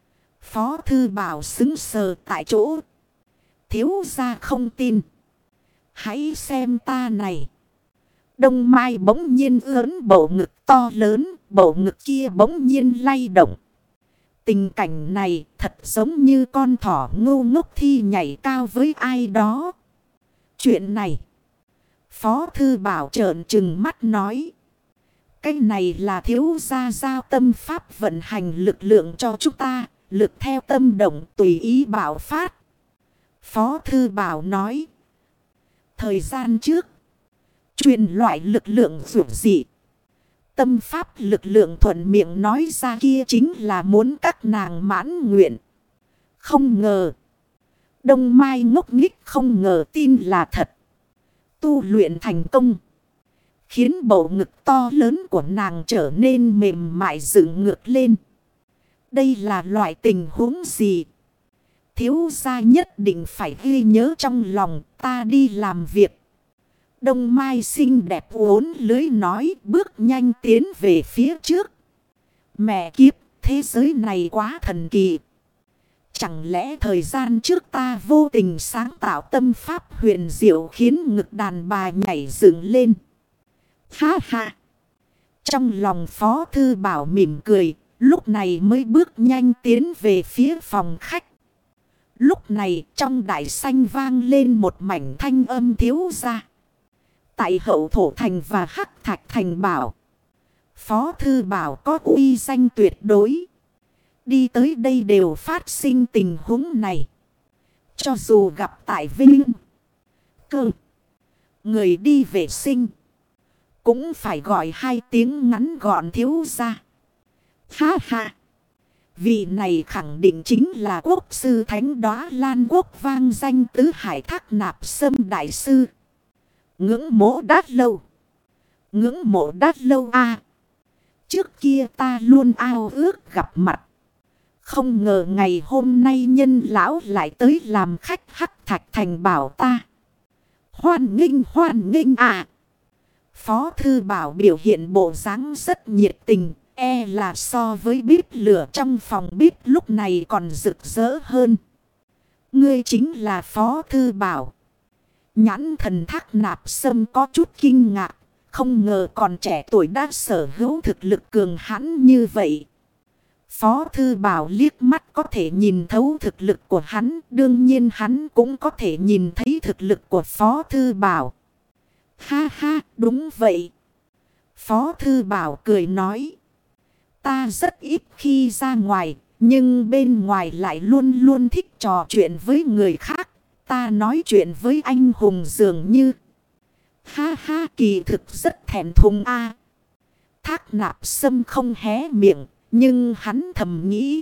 Phó thư bảo xứng sờ tại chỗ. Thiếu ra không tin. Hãy xem ta này. Đông Mai bỗng nhiên ớn bầu ngực to lớn, bầu ngực kia bỗng nhiên lay động. Tình cảnh này thật giống như con thỏ ngu ngốc thi nhảy cao với ai đó. Chuyện này. Phó Thư Bảo trợn trừng mắt nói. Cái này là thiếu gia giao tâm pháp vận hành lực lượng cho chúng ta. Lực theo tâm động tùy ý bảo phát. Phó Thư Bảo nói. Thời gian trước. Truyền loại lực lượng dụ dị. Tâm pháp lực lượng thuận miệng nói ra kia chính là muốn các nàng mãn nguyện. Không ngờ. Đông Mai ngốc nghích không ngờ tin là thật. Tu luyện thành công. Khiến bầu ngực to lớn của nàng trở nên mềm mại dựng ngược lên. Đây là loại tình huống gì? Thiếu gia nhất định phải ghi nhớ trong lòng ta đi làm việc. Đông Mai xinh đẹp uốn lưới nói bước nhanh tiến về phía trước. Mẹ kiếp, thế giới này quá thần kỳ. Chẳng lẽ thời gian trước ta vô tình sáng tạo tâm pháp huyền diệu khiến ngực đàn bà nhảy dựng lên. Ha ha! Trong lòng Phó Thư Bảo mỉm cười, lúc này mới bước nhanh tiến về phía phòng khách. Lúc này trong đại sanh vang lên một mảnh thanh âm thiếu ra. Tại hậu thổ thành và hắc thạch thành bảo. Phó thư bảo có uy danh tuyệt đối. Đi tới đây đều phát sinh tình huống này. Cho dù gặp tại Vinh. Cơ. Người đi vệ sinh. Cũng phải gọi hai tiếng ngắn gọn thiếu ra. Ha ha. Vị này khẳng định chính là quốc sư thánh đóa lan quốc vang danh tứ hải thác nạp sâm đại sư. Ngưỡng mộ đát lâu. Ngưỡng mộ đát lâu a Trước kia ta luôn ao ước gặp mặt. Không ngờ ngày hôm nay nhân lão lại tới làm khách hắc thạch thành bảo ta. Hoan nghênh hoan nghênh à. Phó thư bảo biểu hiện bộ dáng rất nhiệt tình. E là so với bếp lửa trong phòng bếp lúc này còn rực rỡ hơn. Ngươi chính là Phó Thư Bảo. Nhãn thần thác nạp sâm có chút kinh ngạc. Không ngờ còn trẻ tuổi đã sở hữu thực lực cường hãn như vậy. Phó Thư Bảo liếc mắt có thể nhìn thấu thực lực của hắn. Đương nhiên hắn cũng có thể nhìn thấy thực lực của Phó Thư Bảo. Ha ha, đúng vậy. Phó Thư Bảo cười nói. Ta rất ít khi ra ngoài, nhưng bên ngoài lại luôn luôn thích trò chuyện với người khác. Ta nói chuyện với anh hùng dường như. Ha ha kỳ thực rất thèm thùng a Thác nạp sâm không hé miệng, nhưng hắn thầm nghĩ.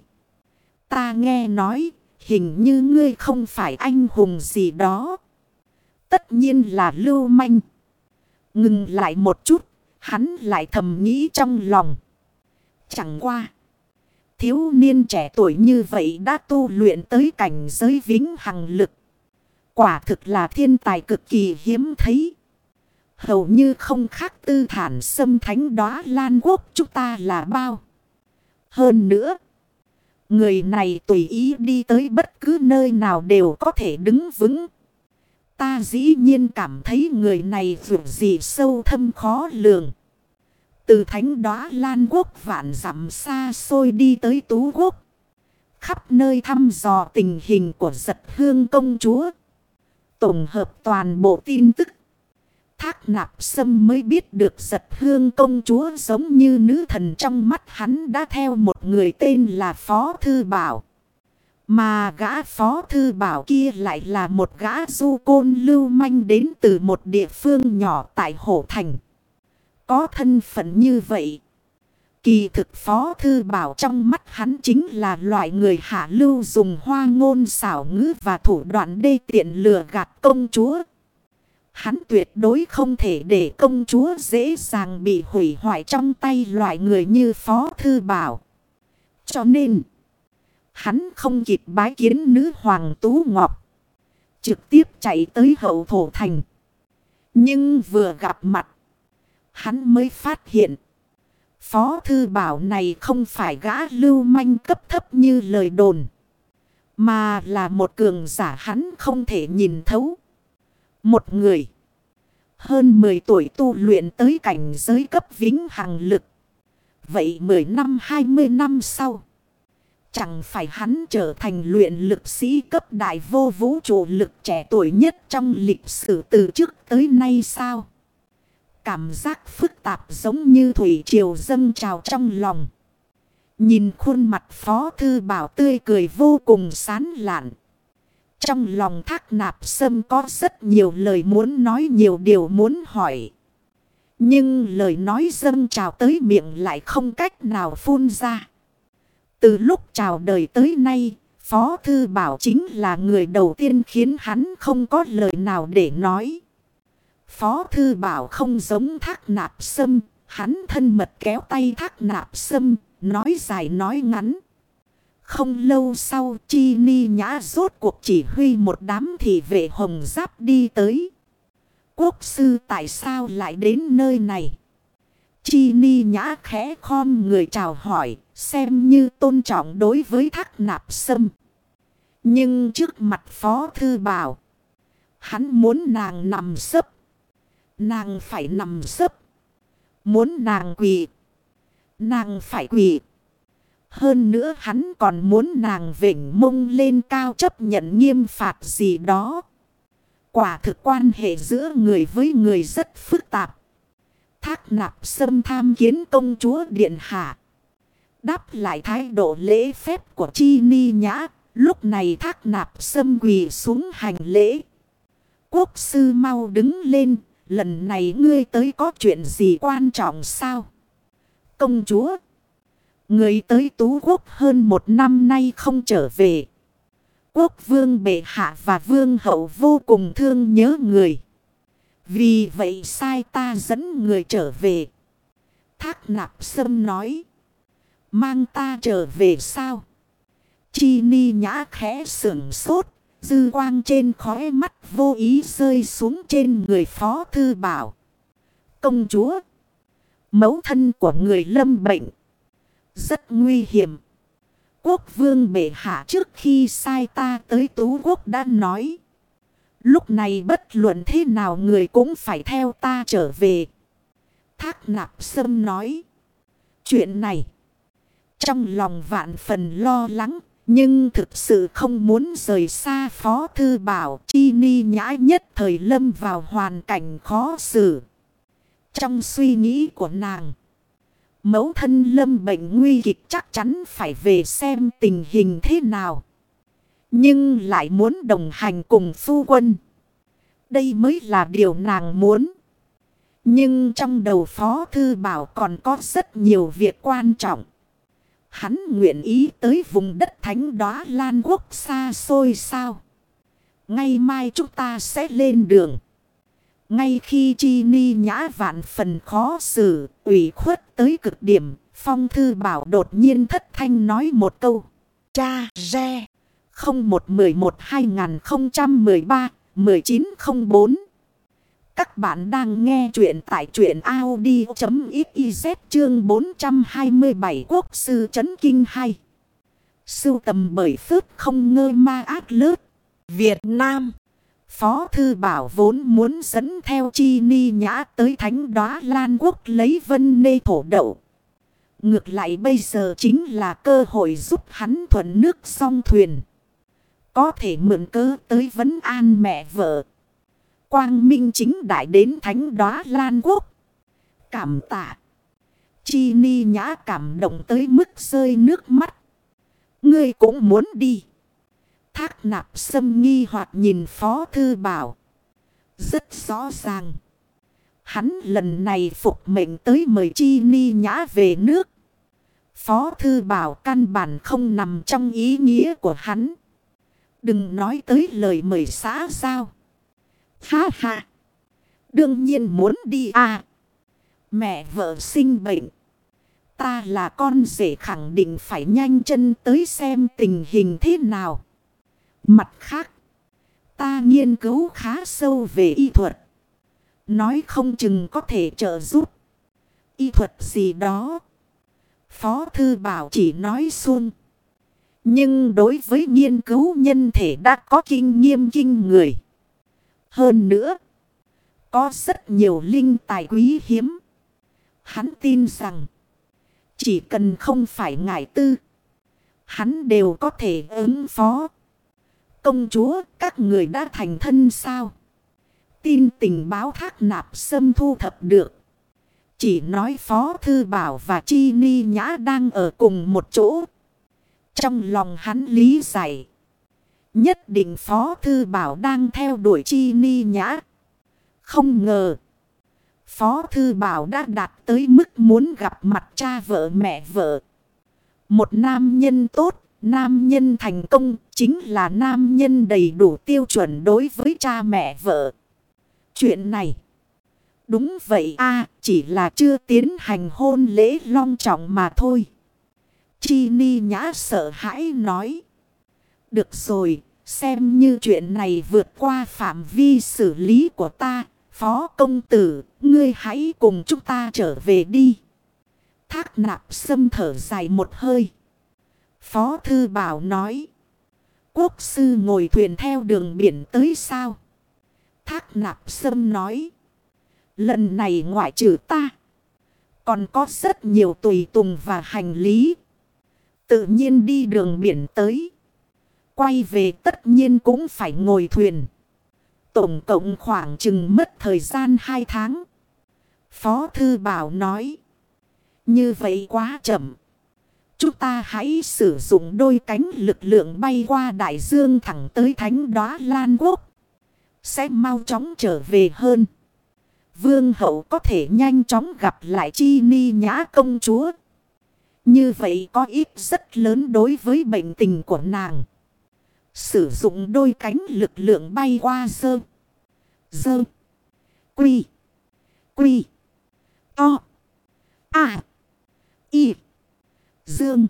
Ta nghe nói, hình như ngươi không phải anh hùng gì đó. Tất nhiên là lưu manh. Ngừng lại một chút, hắn lại thầm nghĩ trong lòng. Chẳng qua. Thiếu niên trẻ tuổi như vậy đã tu luyện tới cảnh giới vĩnh hằng lực. Quả thực là thiên tài cực kỳ hiếm thấy. Hầu như không khác tư thản xâm thánh đóa lan quốc chúng ta là bao. Hơn nữa. Người này tùy ý đi tới bất cứ nơi nào đều có thể đứng vững. Ta dĩ nhiên cảm thấy người này vượt gì sâu thâm khó lường. Từ thánh đóa lan quốc vạn dặm xa xôi đi tới tú quốc. Khắp nơi thăm dò tình hình của giật hương công chúa. Tổng hợp toàn bộ tin tức. Thác nạp sâm mới biết được giật hương công chúa giống như nữ thần trong mắt hắn đã theo một người tên là Phó Thư Bảo. Mà gã Phó Thư Bảo kia lại là một gã du côn lưu manh đến từ một địa phương nhỏ tại Hổ Thành. Có thân phận như vậy. Kỳ thực Phó Thư Bảo trong mắt hắn chính là loại người hạ lưu dùng hoa ngôn xảo ngữ và thủ đoạn đê tiện lừa gạt công chúa. Hắn tuyệt đối không thể để công chúa dễ dàng bị hủy hoại trong tay loại người như Phó Thư Bảo. Cho nên, hắn không kịp bái kiến nữ hoàng Tú Ngọc. Trực tiếp chạy tới hậu thổ thành. Nhưng vừa gặp mặt, hắn mới phát hiện. Phó thư bảo này không phải gã lưu manh cấp thấp như lời đồn. Mà là một cường giả hắn không thể nhìn thấu. Một người. Hơn 10 tuổi tu luyện tới cảnh giới cấp vĩnh hằng lực. Vậy 10 năm 20 năm sau. Chẳng phải hắn trở thành luyện lực sĩ cấp đại vô vũ trụ lực trẻ tuổi nhất trong lịch sử từ trước tới nay sao? Cảm giác phức tạp giống như thủy triều dâng trào trong lòng. Nhìn khuôn mặt phó thư bảo tươi cười vô cùng sán lạn. Trong lòng thác nạp sâm có rất nhiều lời muốn nói nhiều điều muốn hỏi. Nhưng lời nói dâng trào tới miệng lại không cách nào phun ra. Từ lúc chào đời tới nay, Phó Thư Bảo chính là người đầu tiên khiến hắn không có lời nào để nói. Phó Thư Bảo không giống thác nạp sâm, hắn thân mật kéo tay thác nạp sâm, nói dài nói ngắn. Không lâu sau Chi Ni Nhã rốt cuộc chỉ huy một đám thị vệ hồng giáp đi tới. Quốc sư tại sao lại đến nơi này? Chi Ni Nhã khẽ khom người chào hỏi, xem như tôn trọng đối với thác nạp sâm. Nhưng trước mặt Phó Thư Bảo, hắn muốn nàng nằm sấp. Nàng phải nằm sấp. Muốn nàng quỳ. Nàng phải quỳ. Hơn nữa hắn còn muốn nàng vỉnh mông lên cao chấp nhận nghiêm phạt gì đó. Quả thực quan hệ giữa người với người rất phức tạp. Thác nạp xâm tham kiến công chúa Điện Hạ. Đáp lại thái độ lễ phép của Chi Ni Nhã. Lúc này thác nạp xâm quỳ xuống hành lễ. Quốc sư mau đứng lên. Lần này ngươi tới có chuyện gì quan trọng sao? Công chúa. Người tới Tú Quốc hơn một năm nay không trở về. Quốc vương bệ hạ và vương hậu vô cùng thương nhớ người. Vì vậy sai ta dẫn người trở về. Thác nạp sâm nói. Mang ta trở về sao? Chi ni nhã khẽ sưởng sốt. Dư quang trên khóe mắt vô ý rơi xuống trên người phó thư bảo. Công chúa. Mẫu thân của người lâm bệnh. Rất nguy hiểm. Quốc vương bệ hạ trước khi sai ta tới tú quốc đã nói. Lúc này bất luận thế nào người cũng phải theo ta trở về. Thác nạp sâm nói. Chuyện này. Trong lòng vạn phần lo lắng. Nhưng thực sự không muốn rời xa Phó Thư Bảo, Chi Ni nhã nhất thời lâm vào hoàn cảnh khó xử. Trong suy nghĩ của nàng. Mẫu thân lâm bệnh nguy kịch chắc chắn phải về xem tình hình thế nào. Nhưng lại muốn đồng hành cùng phu quân. Đây mới là điều nàng muốn. Nhưng trong đầu Phó Thư Bảo còn có rất nhiều việc quan trọng. Hắn nguyện ý tới vùng đất thánh đó Lan Quốc xa xôi sao. Ngay mai chúng ta sẽ lên đường. Ngay khi Chi Ni nhã vạn phần khó xử, ủy khuất tới cực điểm, Phong Thư Bảo đột nhiên thất thanh nói một câu. Cha, re, 0111-2013-1904 các bạn đang nghe chuyện tại chuyện Audi.xyz chương 427 Quốc sư chấn kinh 2. Sưu tầm bởi phước không ngơ ma ác lớp. Việt Nam Phó Thư Bảo vốn muốn dẫn theo Chi Ni Nhã tới Thánh Đóa Lan Quốc lấy vân nê thổ đậu. Ngược lại bây giờ chính là cơ hội giúp hắn thuận nước song thuyền. Có thể mượn cơ tới vấn an mẹ vợ. Quang Minh chính đại đến Thánh Đóa Lan Quốc. Cảm tạ. Chi Ni Nhã cảm động tới mức rơi nước mắt. Ngươi cũng muốn đi. Thác nạp sâm nghi hoặc nhìn Phó Thư Bảo. Rất rõ ràng. Hắn lần này phục mệnh tới mời Chi Ni Nhã về nước. Phó Thư Bảo căn bản không nằm trong ý nghĩa của hắn. Đừng nói tới lời mời xã giao. Ha ha. Đương nhiên muốn đi à. Mẹ vợ sinh bệnh. Ta là con rể khẳng định phải nhanh chân tới xem tình hình thế nào. Mặt khác. Ta nghiên cứu khá sâu về y thuật. Nói không chừng có thể trợ giúp. Y thuật gì đó. Phó Thư Bảo chỉ nói xuân. Nhưng đối với nghiên cứu nhân thể đã có kinh nghiêm kinh người. Hơn nữa. Có rất nhiều linh tài quý hiếm. Hắn tin rằng. Chỉ cần không phải ngại tư. Hắn đều có thể ứng phó. Công chúa, các người đã thành thân sao? Tin tình báo thác nạp xâm thu thập được. Chỉ nói Phó Thư Bảo và Chi Ni Nhã đang ở cùng một chỗ. Trong lòng hắn lý giải. Nhất định Phó Thư Bảo đang theo đuổi Chi Ni Nhã. Không ngờ. Phó Thư Bảo đã đạt tới mức muốn gặp mặt cha vợ mẹ vợ. Một nam nhân tốt, nam nhân thành công, chính là nam nhân đầy đủ tiêu chuẩn đối với cha mẹ vợ. Chuyện này. Đúng vậy a chỉ là chưa tiến hành hôn lễ long trọng mà thôi. Chi ni nhã sợ hãi nói. Được rồi, xem như chuyện này vượt qua phạm vi xử lý của ta. Phó công tử, ngươi hãy cùng chúng ta trở về đi. Thác nạp sâm thở dài một hơi. Phó thư bảo nói. Quốc sư ngồi thuyền theo đường biển tới sao? Thác nạp sâm nói. Lần này ngoại trừ ta. Còn có rất nhiều tùy tùng và hành lý. Tự nhiên đi đường biển tới. Quay về tất nhiên cũng phải ngồi thuyền. Tổng cộng khoảng chừng mất thời gian 2 tháng. Phó Thư Bảo nói. Như vậy quá chậm. Chúng ta hãy sử dụng đôi cánh lực lượng bay qua đại dương thẳng tới thánh đoá Lan Quốc. Sẽ mau chóng trở về hơn. Vương hậu có thể nhanh chóng gặp lại chi ni nhã công chúa. Như vậy có ít rất lớn đối với bệnh tình của nàng. Sử dụng đôi cánh lực lượng bay qua sơ. Sơ. Quy. Quy. To. À. Y. Dương.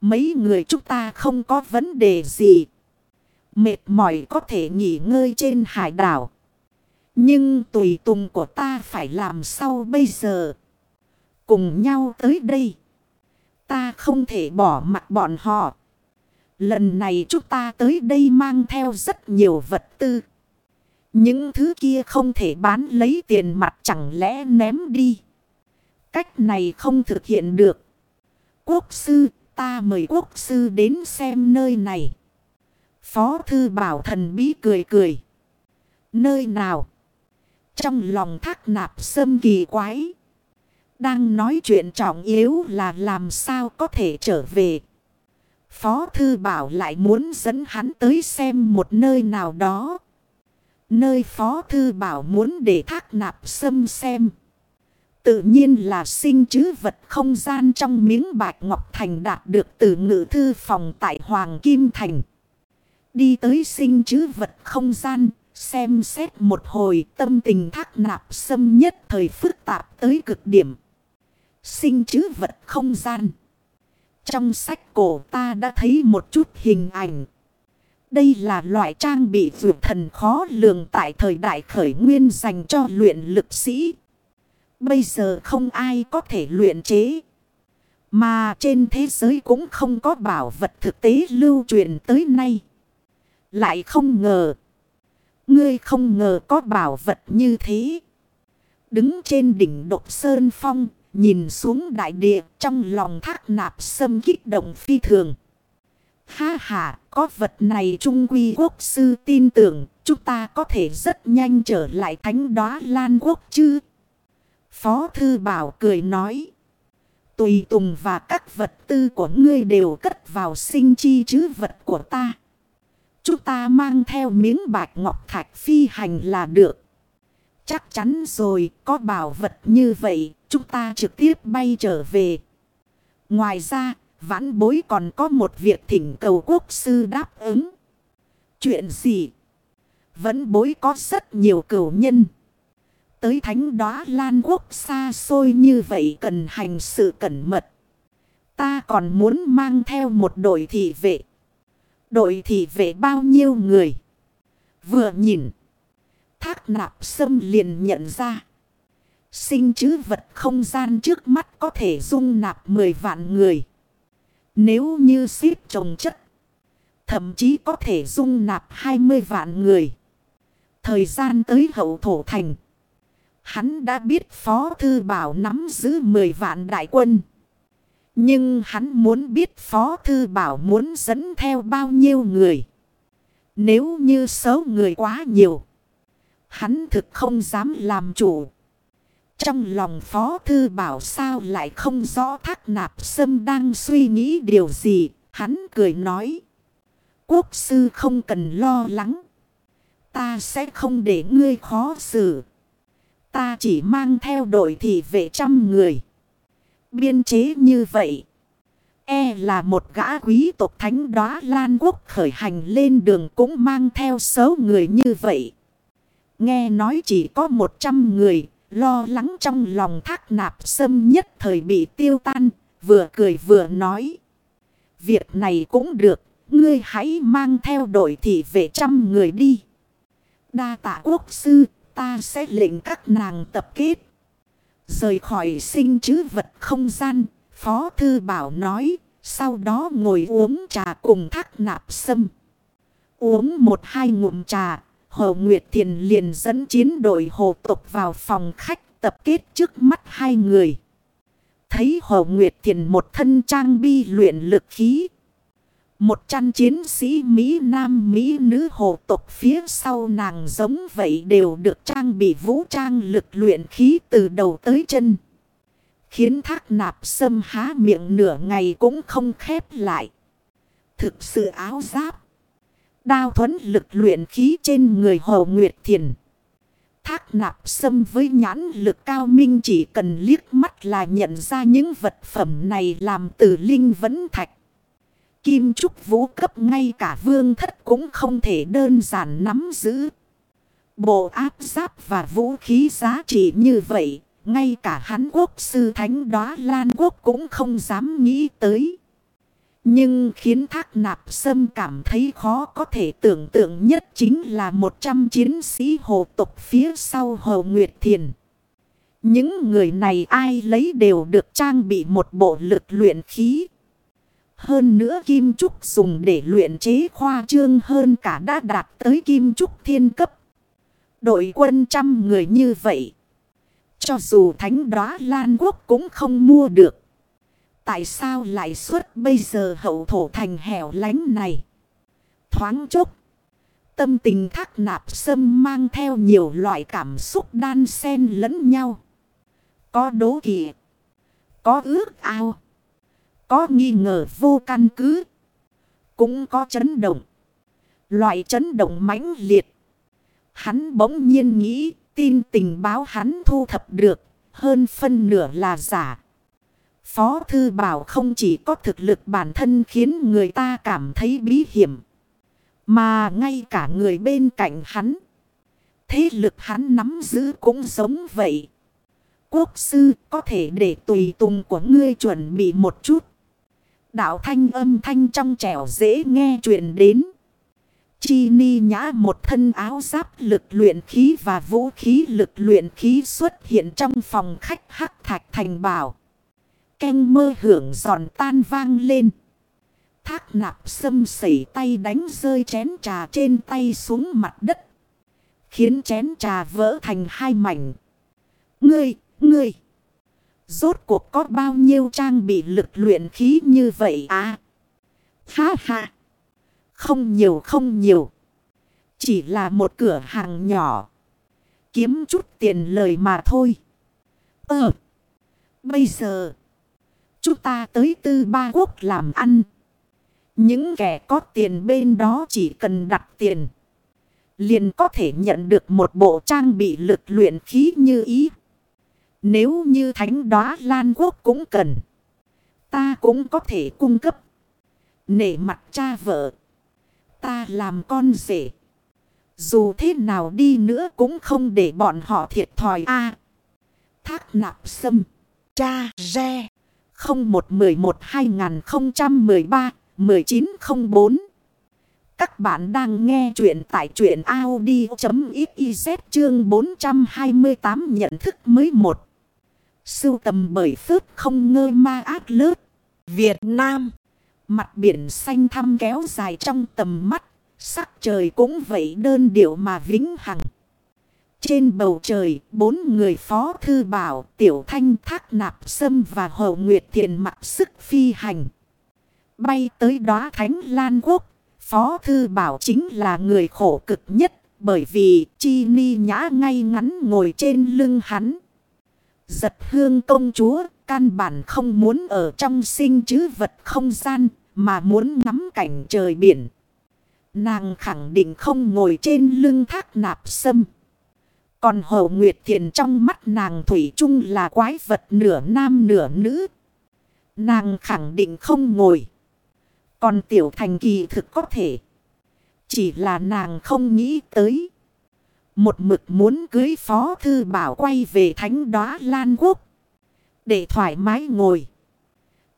Mấy người chúng ta không có vấn đề gì. Mệt mỏi có thể nghỉ ngơi trên hải đảo. Nhưng tùy tùng của ta phải làm sao bây giờ? Cùng nhau tới đây. Ta không thể bỏ mặt bọn họ. Lần này chúng ta tới đây mang theo rất nhiều vật tư. Những thứ kia không thể bán lấy tiền mặt chẳng lẽ ném đi. Cách này không thực hiện được. Quốc sư, ta mời quốc sư đến xem nơi này. Phó thư bảo thần bí cười cười. Nơi nào? Trong lòng thác nạp sâm kỳ quái. Đang nói chuyện trọng yếu là làm sao có thể trở về. Phó thư bảo lại muốn dẫn hắn tới xem một nơi nào đó. Nơi phó thư bảo muốn để thác nạp sâm xem. Tự nhiên là sinh chứ vật không gian trong miếng bạch ngọc thành đạt được từ ngự thư phòng tại Hoàng Kim Thành. Đi tới sinh chứ vật không gian, xem xét một hồi tâm tình thác nạp sâm nhất thời phức tạp tới cực điểm. Sinh chứ vật không gian. Trong sách cổ ta đã thấy một chút hình ảnh. Đây là loại trang bị vượt thần khó lường tại thời đại khởi nguyên dành cho luyện lực sĩ. Bây giờ không ai có thể luyện chế. Mà trên thế giới cũng không có bảo vật thực tế lưu truyền tới nay. Lại không ngờ. Ngươi không ngờ có bảo vật như thế. Đứng trên đỉnh độc sơn phong. Nhìn xuống đại địa trong lòng thác nạp sâm kích động phi thường. Ha ha, có vật này Trung Quy Quốc sư tin tưởng, chúng ta có thể rất nhanh trở lại thánh đóa Lan Quốc chứ? Phó Thư Bảo cười nói. Tùy tùng và các vật tư của ngươi đều cất vào sinh chi chứ vật của ta. Chúng ta mang theo miếng bạch ngọc thạch phi hành là được. Chắc chắn rồi, có bảo vật như vậy, chúng ta trực tiếp bay trở về. Ngoài ra, vãn bối còn có một việc thỉnh cầu quốc sư đáp ứng. Chuyện gì? Vẫn bối có rất nhiều cửu nhân. Tới thánh đóa lan quốc xa xôi như vậy cần hành sự cẩn mật. Ta còn muốn mang theo một đội thị vệ. Đội thị vệ bao nhiêu người? Vừa nhìn. Thác nạp sâm liền nhận ra. Sinh chứ vật không gian trước mắt có thể dung nạp 10 vạn người. Nếu như xếp trồng chất. Thậm chí có thể dung nạp 20 vạn người. Thời gian tới hậu thổ thành. Hắn đã biết Phó Thư Bảo nắm giữ 10 vạn đại quân. Nhưng hắn muốn biết Phó Thư Bảo muốn dẫn theo bao nhiêu người. Nếu như số người quá nhiều. Hắn thực không dám làm chủ. Trong lòng Phó Thư Bảo sao lại không rõ thác nạp sâm đang suy nghĩ điều gì. Hắn cười nói. Quốc sư không cần lo lắng. Ta sẽ không để ngươi khó xử. Ta chỉ mang theo đội thị vệ trăm người. Biên chế như vậy. E là một gã quý tộc thánh đoá Lan Quốc khởi hành lên đường cũng mang theo số người như vậy. Nghe nói chỉ có một trăm người, lo lắng trong lòng thác nạp sâm nhất thời bị tiêu tan, vừa cười vừa nói. Việc này cũng được, ngươi hãy mang theo đội thị về trăm người đi. Đa tạ quốc sư, ta sẽ lệnh các nàng tập kết. Rời khỏi sinh chứ vật không gian, Phó Thư Bảo nói, sau đó ngồi uống trà cùng thác nạp sâm. Uống một hai ngụm trà, Hồ Nguyệt Thiền liền dẫn chiến đội hồ tục vào phòng khách tập kết trước mắt hai người. Thấy Hồ Nguyệt Thiền một thân trang bi luyện lực khí. Một trăm chiến sĩ Mỹ Nam, Mỹ nữ hồ tục phía sau nàng giống vậy đều được trang bị vũ trang lực luyện khí từ đầu tới chân. Khiến thác nạp sâm há miệng nửa ngày cũng không khép lại. Thực sự áo giáp. Đao thuẫn lực luyện khí trên người Hồ Nguyệt Thiền. Thác nạp sâm với nhãn lực cao minh chỉ cần liếc mắt là nhận ra những vật phẩm này làm từ linh vấn thạch. Kim trúc vũ cấp ngay cả vương thất cũng không thể đơn giản nắm giữ. Bộ áp giáp và vũ khí giá trị như vậy, ngay cả hán quốc sư thánh đó Lan quốc cũng không dám nghĩ tới. Nhưng khiến thác nạp sâm cảm thấy khó có thể tưởng tượng nhất chính là 100 chiến sĩ hồ tục phía sau Hồ Nguyệt Thiền. Những người này ai lấy đều được trang bị một bộ lực luyện khí. Hơn nữa kim trúc dùng để luyện chế khoa trương hơn cả đã đạt tới kim trúc thiên cấp. Đội quân trăm người như vậy. Cho dù thánh đoá Lan Quốc cũng không mua được. Tại sao lại xuất bây giờ hậu thổ thành hẻo lánh này? Thoáng chốc. Tâm tình thác nạp sâm mang theo nhiều loại cảm xúc đan xen lẫn nhau. Có đố kỵ. Có ước ao. Có nghi ngờ vô căn cứ. Cũng có chấn động. Loại chấn động mãnh liệt. Hắn bỗng nhiên nghĩ, tin tình báo hắn thu thập được. Hơn phân nửa là giả. Phó Thư Bảo không chỉ có thực lực bản thân khiến người ta cảm thấy bí hiểm. Mà ngay cả người bên cạnh hắn. Thế lực hắn nắm giữ cũng giống vậy. Quốc sư, có thể để tùy tùng của ngươi chuẩn bị một chút. Đạo thanh âm thanh trong trẻo dễ nghe chuyện đến. Chi ni nhã một thân áo giáp lực luyện khí và vũ khí lực luyện khí xuất hiện trong phòng khách hắc thạch thành bảo. Canh mơ hưởng giòn tan vang lên. Thác nạp sâm sẩy tay đánh rơi chén trà trên tay xuống mặt đất. Khiến chén trà vỡ thành hai mảnh. Ngươi, ngươi. Rốt cuộc có bao nhiêu trang bị lực luyện khí như vậy à? Ha ha. Không nhiều không nhiều. Chỉ là một cửa hàng nhỏ. Kiếm chút tiền lời mà thôi. Ờ. Bây giờ. Chúng ta tới tư ba quốc làm ăn. Những kẻ có tiền bên đó chỉ cần đặt tiền. Liền có thể nhận được một bộ trang bị lực luyện khí như ý. Nếu như thánh đóa Lan Quốc cũng cần. ta cũng có thể cung cấp. Nể mặt cha vợ. Ta làm con rể. Dù thế nào đi nữa cũng không để bọn họ thiệt thòi a Thác nạp sâm. Cha Re. 0111-2013-1904 Các bạn đang nghe chuyện tại chuyện Audi.xyz chương 428 nhận thức mới một. Sưu tầm bởi phước không ngơ ma ác lớp. Việt Nam. Mặt biển xanh thăm kéo dài trong tầm mắt. Sắc trời cũng vậy đơn điệu mà vĩnh hằng. Trên bầu trời, bốn người phó thư bảo, tiểu thanh thác nạp sâm và hậu nguyệt thiền mặc sức phi hành. Bay tới đó thánh lan quốc, phó thư bảo chính là người khổ cực nhất, bởi vì chi ni nhã ngay ngắn ngồi trên lưng hắn. Giật hương công chúa, căn bản không muốn ở trong sinh chứ vật không gian, mà muốn ngắm cảnh trời biển. Nàng khẳng định không ngồi trên lưng thác nạp sâm. Còn hậu nguyệt thiện trong mắt nàng Thủy chung là quái vật nửa nam nửa nữ. Nàng khẳng định không ngồi. Còn tiểu thành kỳ thực có thể. Chỉ là nàng không nghĩ tới. Một mực muốn cưới phó thư bảo quay về thánh đóa Lan Quốc. Để thoải mái ngồi.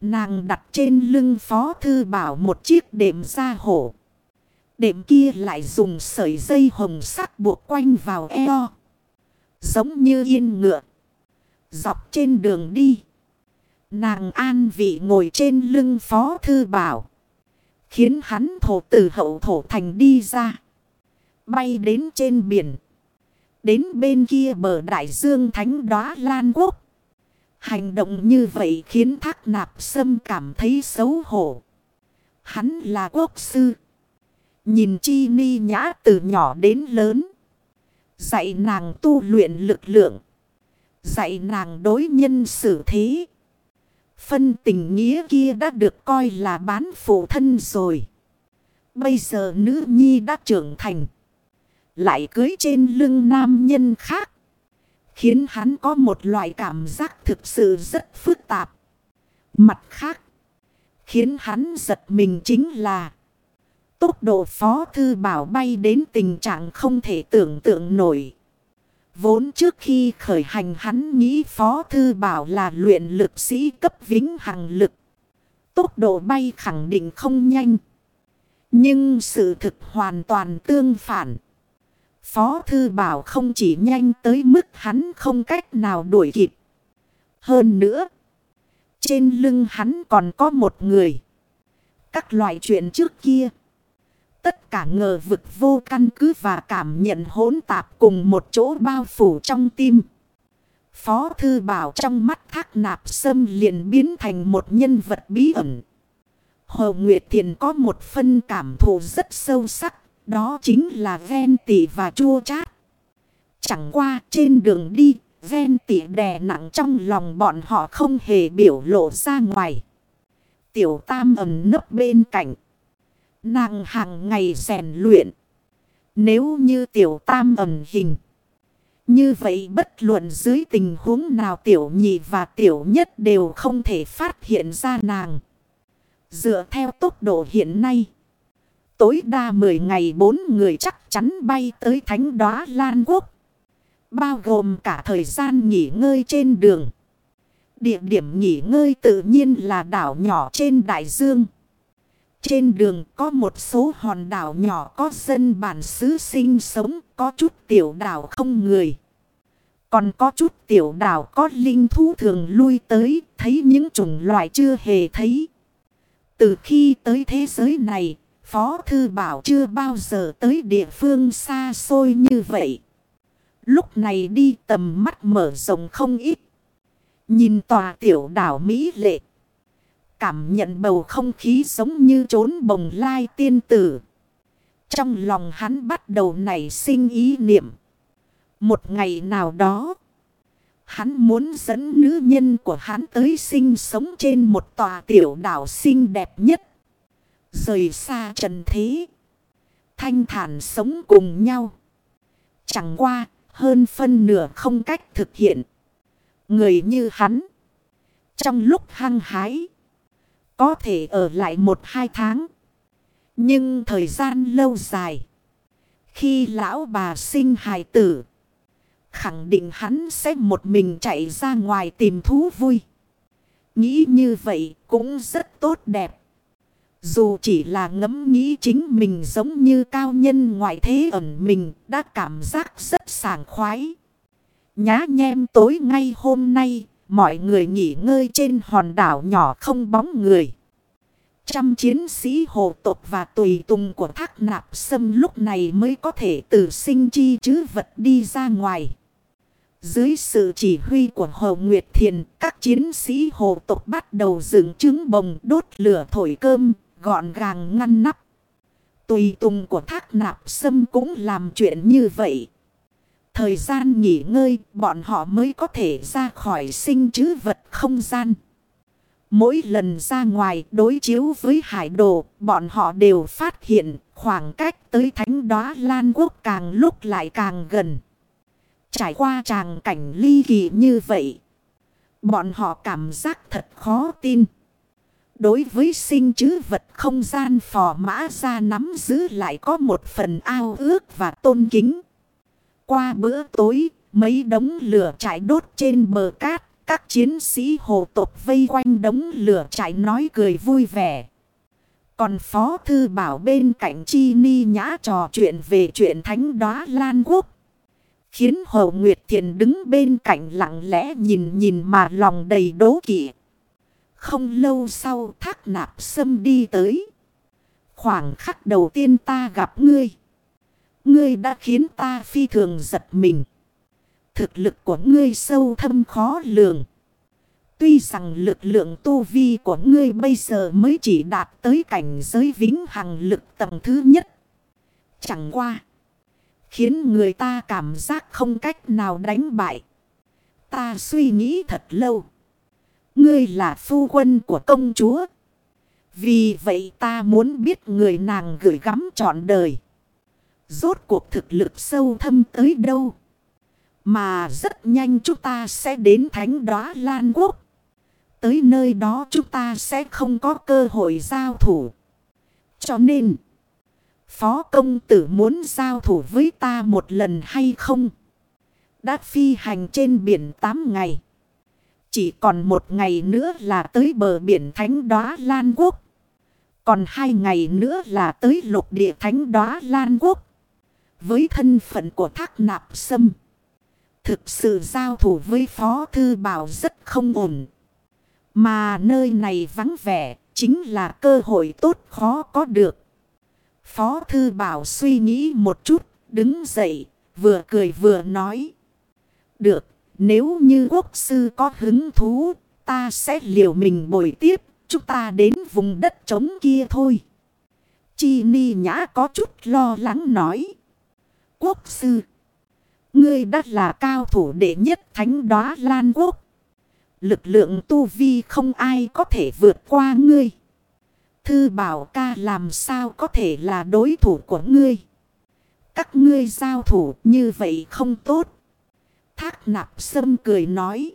Nàng đặt trên lưng phó thư bảo một chiếc đệm da hổ. Đệm kia lại dùng sợi dây hồng sắc buộc quanh vào eo. Giống như yên ngựa. Dọc trên đường đi. Nàng an vị ngồi trên lưng phó thư bảo. Khiến hắn thổ từ hậu thổ thành đi ra. Bay đến trên biển. Đến bên kia bờ đại dương thánh đóa Lan Quốc. Hành động như vậy khiến thác nạp sâm cảm thấy xấu hổ. Hắn là quốc sư. Nhìn chi ni nhã từ nhỏ đến lớn. Dạy nàng tu luyện lực lượng. Dạy nàng đối nhân xử thế. Phân tình nghĩa kia đã được coi là bán phụ thân rồi. Bây giờ nữ nhi đã trưởng thành. Lại cưới trên lưng nam nhân khác. Khiến hắn có một loại cảm giác thực sự rất phức tạp. Mặt khác. Khiến hắn giật mình chính là. Tốc độ phó thư bảo bay đến tình trạng không thể tưởng tượng nổi. Vốn trước khi khởi hành hắn nghĩ phó thư bảo là luyện lực sĩ cấp vĩnh hằng lực. Tốc độ bay khẳng định không nhanh. Nhưng sự thực hoàn toàn tương phản. Phó thư bảo không chỉ nhanh tới mức hắn không cách nào đuổi kịp. Hơn nữa. Trên lưng hắn còn có một người. Các loại chuyện trước kia. Tất cả ngờ vực vô căn cứ và cảm nhận hỗn tạp cùng một chỗ bao phủ trong tim. Phó thư bảo trong mắt thác nạp sâm liền biến thành một nhân vật bí ẩn. Hồ Nguyệt Thiền có một phân cảm thù rất sâu sắc. Đó chính là ven tỉ và chua chát. Chẳng qua trên đường đi, ven tỉ đè nặng trong lòng bọn họ không hề biểu lộ ra ngoài. Tiểu tam ẩn nấp bên cạnh. Nàng hàng ngày rèn luyện. Nếu như tiểu tam ẩn hình. Như vậy bất luận dưới tình huống nào tiểu nhị và tiểu nhất đều không thể phát hiện ra nàng. Dựa theo tốc độ hiện nay. Tối đa 10 ngày bốn người chắc chắn bay tới thánh đóa Lan Quốc. Bao gồm cả thời gian nghỉ ngơi trên đường. Địa điểm nghỉ ngơi tự nhiên là đảo nhỏ trên đại dương. Trên đường có một số hòn đảo nhỏ có dân bản xứ sinh sống, có chút tiểu đảo không người. Còn có chút tiểu đảo có linh thú thường lui tới, thấy những chủng loại chưa hề thấy. Từ khi tới thế giới này, Phó Thư Bảo chưa bao giờ tới địa phương xa xôi như vậy. Lúc này đi tầm mắt mở rộng không ít. Nhìn tòa tiểu đảo Mỹ lệ. Cảm nhận bầu không khí giống như trốn bồng lai tiên tử. Trong lòng hắn bắt đầu nảy sinh ý niệm. Một ngày nào đó. Hắn muốn dẫn nữ nhân của hắn tới sinh sống trên một tòa tiểu đảo xinh đẹp nhất. Rời xa trần thế. Thanh thản sống cùng nhau. Chẳng qua, hơn phân nửa không cách thực hiện. Người như hắn. Trong lúc hăng hái. Có thể ở lại một hai tháng. Nhưng thời gian lâu dài. Khi lão bà sinh hài tử. Khẳng định hắn sẽ một mình chạy ra ngoài tìm thú vui. Nghĩ như vậy cũng rất tốt đẹp. Dù chỉ là ngẫm nghĩ chính mình giống như cao nhân ngoại thế ẩn mình đã cảm giác rất sảng khoái. Nhá nhem tối ngay hôm nay, mọi người nghỉ ngơi trên hòn đảo nhỏ không bóng người. Trăm chiến sĩ hộ tộc và tùy tùng của thác nạp sâm lúc này mới có thể từ sinh chi chứ vật đi ra ngoài. Dưới sự chỉ huy của Hồ Nguyệt Thiền, các chiến sĩ hộ tộc bắt đầu dựng trứng bồng đốt lửa thổi cơm, gọn gàng ngăn nắp. Tùy tùng của thác nạp sâm cũng làm chuyện như vậy. Thời gian nghỉ ngơi, bọn họ mới có thể ra khỏi sinh chứ vật không gian. Mỗi lần ra ngoài đối chiếu với hải đồ, bọn họ đều phát hiện khoảng cách tới thánh đóa Lan Quốc càng lúc lại càng gần. Trải qua tràng cảnh ly kỳ như vậy, bọn họ cảm giác thật khó tin. Đối với sinh chứ vật không gian phò mã ra nắm giữ lại có một phần ao ước và tôn kính. Qua bữa tối, mấy đống lửa trải đốt trên bờ cát, các chiến sĩ hồ tộc vây quanh đống lửa trải nói cười vui vẻ. Còn Phó Thư Bảo bên cạnh Chi Ni Nhã trò chuyện về chuyện thánh đóa Lan Quốc. Khiến Hồ Nguyệt thiện đứng bên cạnh lặng lẽ nhìn nhìn mà lòng đầy đố kỵ. Không lâu sau thác nạp sâm đi tới. Khoảng khắc đầu tiên ta gặp ngươi. Ngươi đã khiến ta phi thường giật mình. Thực lực của ngươi sâu thâm khó lường. Tuy rằng lực lượng tu vi của ngươi bây giờ mới chỉ đạt tới cảnh giới vĩnh hằng lực tầng thứ nhất. Chẳng qua. Khiến người ta cảm giác không cách nào đánh bại. Ta suy nghĩ thật lâu. Ngươi là phu quân của công chúa. Vì vậy ta muốn biết người nàng gửi gắm trọn đời. Rốt cuộc thực lực sâu thâm tới đâu. Mà rất nhanh chúng ta sẽ đến thánh đóa Lan Quốc. Tới nơi đó chúng ta sẽ không có cơ hội giao thủ. Cho nên, Phó công tử muốn giao thủ với ta một lần hay không? Đã phi hành trên biển 8 ngày. Chỉ còn một ngày nữa là tới bờ biển Thánh Đóa Lan Quốc. Còn hai ngày nữa là tới lục địa Thánh Đóa Lan Quốc. Với thân phận của thác nạp sâm. Thực sự giao thủ với Phó Thư Bảo rất không ổn. Mà nơi này vắng vẻ chính là cơ hội tốt khó có được. Phó Thư Bảo suy nghĩ một chút, đứng dậy, vừa cười vừa nói. Được, nếu như quốc sư có hứng thú, ta sẽ liều mình bồi tiếp, chúng ta đến vùng đất trống kia thôi. Chi ni nhã có chút lo lắng nói. Quốc sư, ngươi đã là cao thủ đệ nhất thánh đóa lan quốc. Lực lượng tu vi không ai có thể vượt qua ngươi. Thư bảo ca làm sao có thể là đối thủ của ngươi. Các ngươi giao thủ như vậy không tốt. Thác nạp sâm cười nói.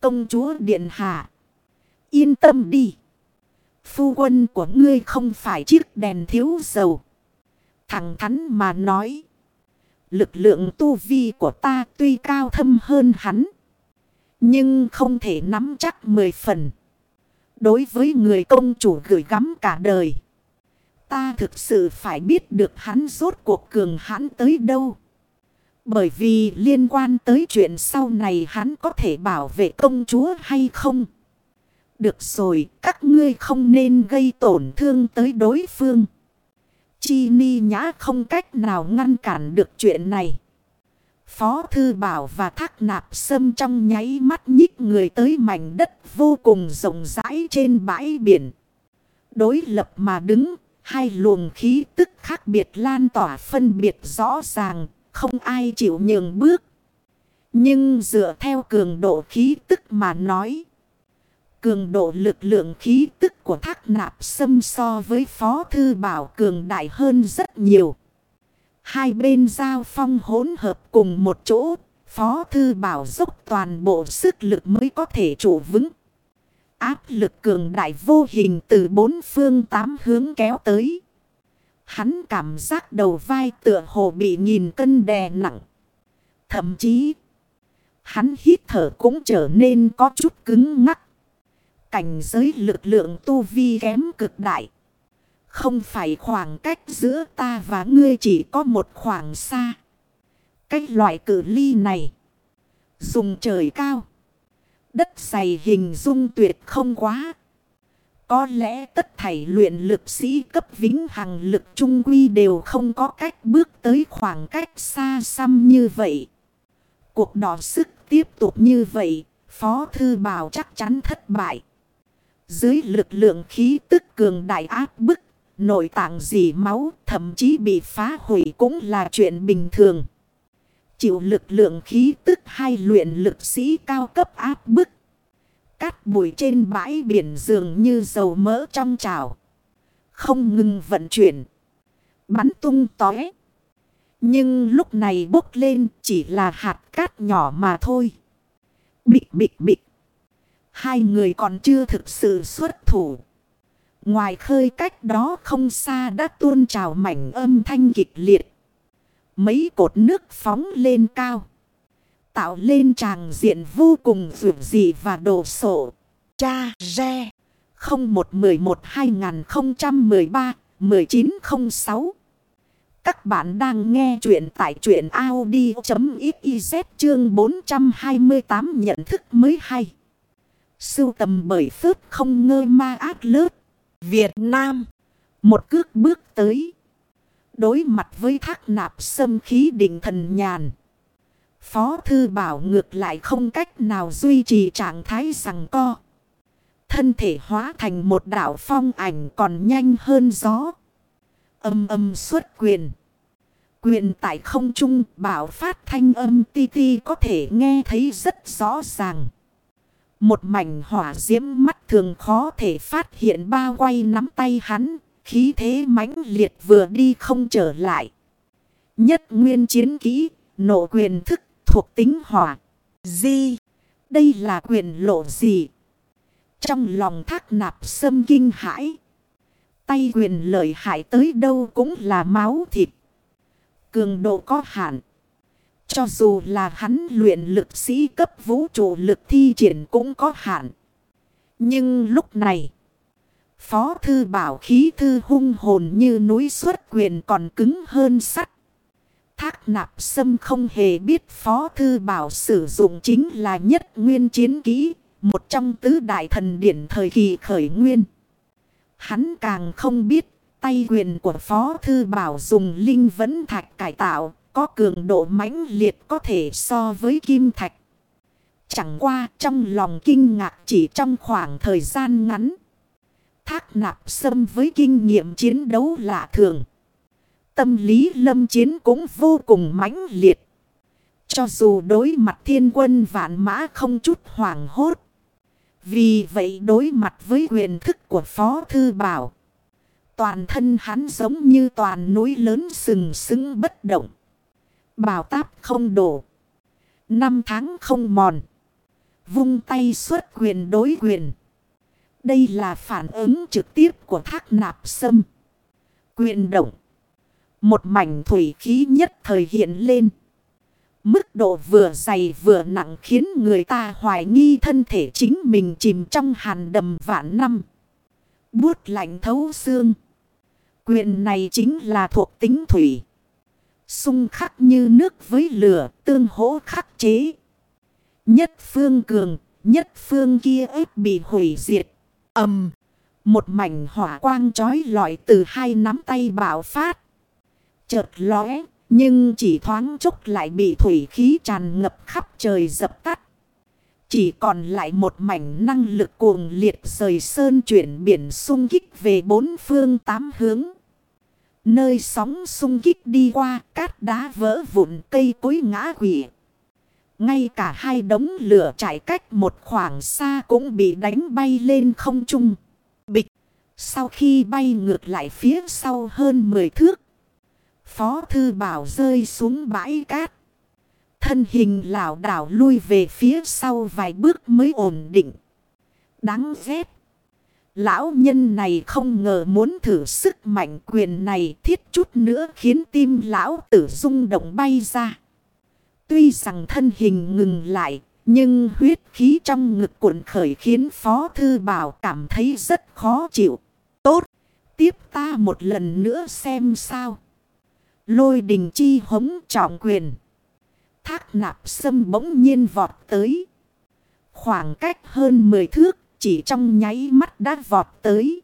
Công chúa điện hạ. Yên tâm đi. Phu quân của ngươi không phải chiếc đèn thiếu dầu. Thẳng thắn mà nói. Lực lượng tu vi của ta tuy cao thâm hơn hắn. Nhưng không thể nắm chắc mười phần. Đối với người công chủ gửi gắm cả đời. Ta thực sự phải biết được hắn rốt cuộc cường hãn tới đâu. Bởi vì liên quan tới chuyện sau này hắn có thể bảo vệ công chúa hay không. Được rồi, các ngươi không nên gây tổn thương tới đối phương. Chi ni nhã không cách nào ngăn cản được chuyện này. Phó Thư Bảo và Thác Nạp Sâm trong nháy mắt nhích người tới mảnh đất vô cùng rộng rãi trên bãi biển. Đối lập mà đứng, hai luồng khí tức khác biệt lan tỏa phân biệt rõ ràng, không ai chịu nhường bước. Nhưng dựa theo cường độ khí tức mà nói. Cường độ lực lượng khí tức của thác nạp xâm so với phó thư bảo cường đại hơn rất nhiều. Hai bên giao phong hỗn hợp cùng một chỗ. Phó thư bảo dốc toàn bộ sức lực mới có thể trụ vững. Áp lực cường đại vô hình từ bốn phương tám hướng kéo tới. Hắn cảm giác đầu vai tựa hồ bị nghìn cân đè nặng. Thậm chí, hắn hít thở cũng trở nên có chút cứng ngắc. Cảnh giới lực lượng tu vi kém cực đại. Không phải khoảng cách giữa ta và ngươi chỉ có một khoảng xa. Cái loại cử ly này. Dùng trời cao. Đất dày hình dung tuyệt không quá. Có lẽ tất thảy luyện lực sĩ cấp vĩnh hằng lực trung quy đều không có cách bước tới khoảng cách xa xăm như vậy. Cuộc đỏ sức tiếp tục như vậy, Phó Thư Bảo chắc chắn thất bại. Dưới lực lượng khí tức cường đại áp bức, nội tạng dì máu thậm chí bị phá hủy cũng là chuyện bình thường. Chịu lực lượng khí tức hai luyện lực sĩ cao cấp áp bức. Cát bụi trên bãi biển dường như dầu mỡ trong trào. Không ngừng vận chuyển. Bắn tung tóe. Nhưng lúc này bốc lên chỉ là hạt cát nhỏ mà thôi. Bịch bịch bịch. Hai người còn chưa thực sự xuất thủ. Ngoài khơi cách đó không xa đã tuôn trào mảnh âm thanh kịch liệt. Mấy cột nước phóng lên cao. Tạo lên tràng diện vô cùng vượt dị và đồ sộ. Cha Re 0111-2013-1906 Các bạn đang nghe chuyện tại chuyện Audi.xyz chương 428 nhận thức mới hay. Sưu tầm bởi phước không ngơ ma ác lớp. Việt Nam. Một cước bước tới. Đối mặt với thác nạp sâm khí định thần nhàn. Phó thư bảo ngược lại không cách nào duy trì trạng thái rằng co. Thân thể hóa thành một đảo phong ảnh còn nhanh hơn gió. Âm âm xuất quyền. Quyền tại không trung bảo phát thanh âm ti ti có thể nghe thấy rất rõ ràng. Một mảnh hỏa diễm mắt thường khó thể phát hiện bao quay nắm tay hắn. Khí thế mãnh liệt vừa đi không trở lại. Nhất nguyên chiến kỹ, nộ quyền thức thuộc tính hỏa. Di, đây là quyền lộ gì? Trong lòng thác nạp sâm kinh hãi. Tay quyền lợi hại tới đâu cũng là máu thịt. Cường độ có hạn. Cho dù là hắn luyện lực sĩ cấp vũ trụ lực thi triển cũng có hạn. Nhưng lúc này, Phó thư bảo khí thư hung hồn như núi xuất quyền còn cứng hơn sắt. Thác nạp sâm không hề biết Phó thư bảo sử dụng chính là nhất nguyên chiến kỹ, một trong tứ đại thần điển thời kỳ khởi nguyên. Hắn càng không biết tay quyền của Phó thư bảo dùng linh vấn thạch cải tạo, có cường độ mãnh liệt có thể so với kim thạch. Chẳng qua trong lòng kinh ngạc chỉ trong khoảng thời gian ngắn. Thác nạp sâm với kinh nghiệm chiến đấu lạ thường. Tâm lý lâm chiến cũng vô cùng mãnh liệt. Cho dù đối mặt thiên quân vạn mã không chút hoảng hốt. Vì vậy đối mặt với quyền thức của Phó Thư Bảo. Toàn thân hắn giống như toàn núi lớn sừng sững bất động. Bảo táp không đổ. Năm tháng không mòn. Vung tay xuất quyền đối quyền. Đây là phản ứng trực tiếp của thác nạp sâm. Quyền động. Một mảnh thủy khí nhất thời hiện lên. Mức độ vừa dày vừa nặng khiến người ta hoài nghi thân thể chính mình chìm trong hàn đầm vạn năm. Bút lạnh thấu xương. Quyền này chính là thuộc tính thủy. Xung khắc như nước với lửa tương hỗ khắc chế. Nhất phương cường, nhất phương kia ếp bị hủy diệt. ầm Một mảnh hỏa quang trói lọi từ hai nắm tay bạo phát. Chợt lóe, nhưng chỉ thoáng chốc lại bị thủy khí tràn ngập khắp trời dập tắt. Chỉ còn lại một mảnh năng lực cuồng liệt rời sơn chuyển biển sung kích về bốn phương tám hướng. Nơi sóng sung kích đi qua, cát đá vỡ vụn cây cối ngã quỷ. Ngay cả hai đống lửa trải cách một khoảng xa cũng bị đánh bay lên không trung. Bịch. Sau khi bay ngược lại phía sau hơn 10 thước. Phó thư bảo rơi xuống bãi cát. Thân hình lảo đảo lui về phía sau vài bước mới ổn định. Đáng ghét. Lão nhân này không ngờ muốn thử sức mạnh quyền này thiết chút nữa khiến tim lão tử rung động bay ra. Tuy rằng thân hình ngừng lại, nhưng huyết khí trong ngực cuộn khởi khiến Phó Thư Bảo cảm thấy rất khó chịu. Tốt, tiếp ta một lần nữa xem sao. Lôi đình chi hống trọng quyền. Thác nạp sâm bỗng nhiên vọt tới. Khoảng cách hơn 10 thước chỉ trong nháy mắt đã vọt tới.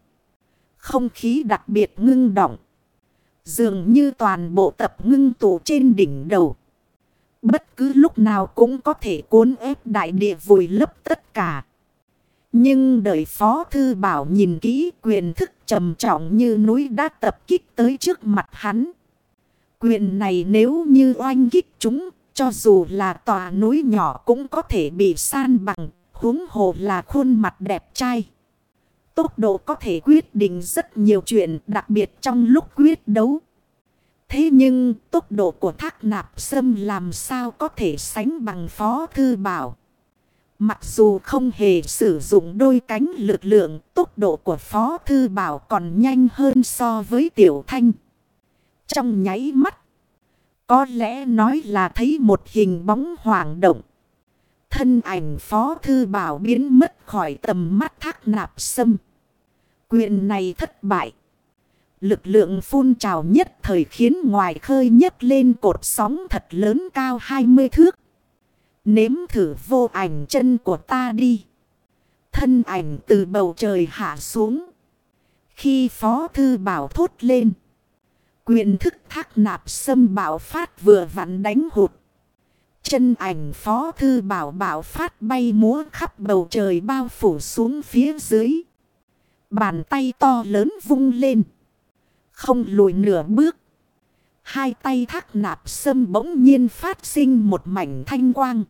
Không khí đặc biệt ngưng động. Dường như toàn bộ tập ngưng tụ trên đỉnh đầu. Bất cứ lúc nào cũng có thể cuốn ép đại địa vùi lấp tất cả. Nhưng đời Phó Thư Bảo nhìn kỹ quyền thức trầm trọng như núi đã tập kích tới trước mặt hắn. Quyền này nếu như oanh kích chúng, cho dù là tòa núi nhỏ cũng có thể bị san bằng, huống hồ là khuôn mặt đẹp trai. Tốc độ có thể quyết định rất nhiều chuyện, đặc biệt trong lúc quyết đấu. Thế nhưng tốc độ của thác nạp sâm làm sao có thể sánh bằng phó thư bảo. Mặc dù không hề sử dụng đôi cánh lực lượng, tốc độ của phó thư bảo còn nhanh hơn so với tiểu thanh. Trong nháy mắt, có lẽ nói là thấy một hình bóng hoàng động. Thân ảnh phó thư bảo biến mất khỏi tầm mắt thác nạp sâm. Quyền này thất bại. Lực lượng phun trào nhất thời khiến ngoài khơi nhấc lên cột sóng thật lớn cao 20 thước. Nếm thử vô ảnh chân của ta đi. Thân ảnh từ bầu trời hạ xuống. Khi phó thư bảo thốt lên. Quyền thức thác nạp sâm bảo phát vừa vặn đánh hụt. Chân ảnh phó thư bảo bảo phát bay múa khắp bầu trời bao phủ xuống phía dưới. Bàn tay to lớn vung lên. Không lùi nửa bước. Hai tay thác nạp sâm bỗng nhiên phát sinh một mảnh thanh quang.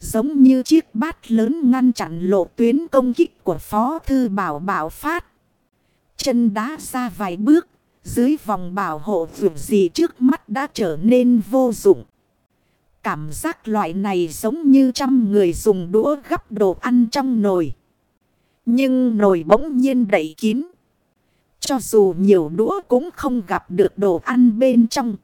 Giống như chiếc bát lớn ngăn chặn lộ tuyến công kích của Phó Thư Bảo Bảo Phát. Chân đá ra vài bước, dưới vòng bảo hộ vượt gì trước mắt đã trở nên vô dụng. Cảm giác loại này giống như trăm người dùng đũa gắp đồ ăn trong nồi. Nhưng nồi bỗng nhiên đẩy kín. Cho dù nhiều đũa cũng không gặp được đồ ăn bên trong.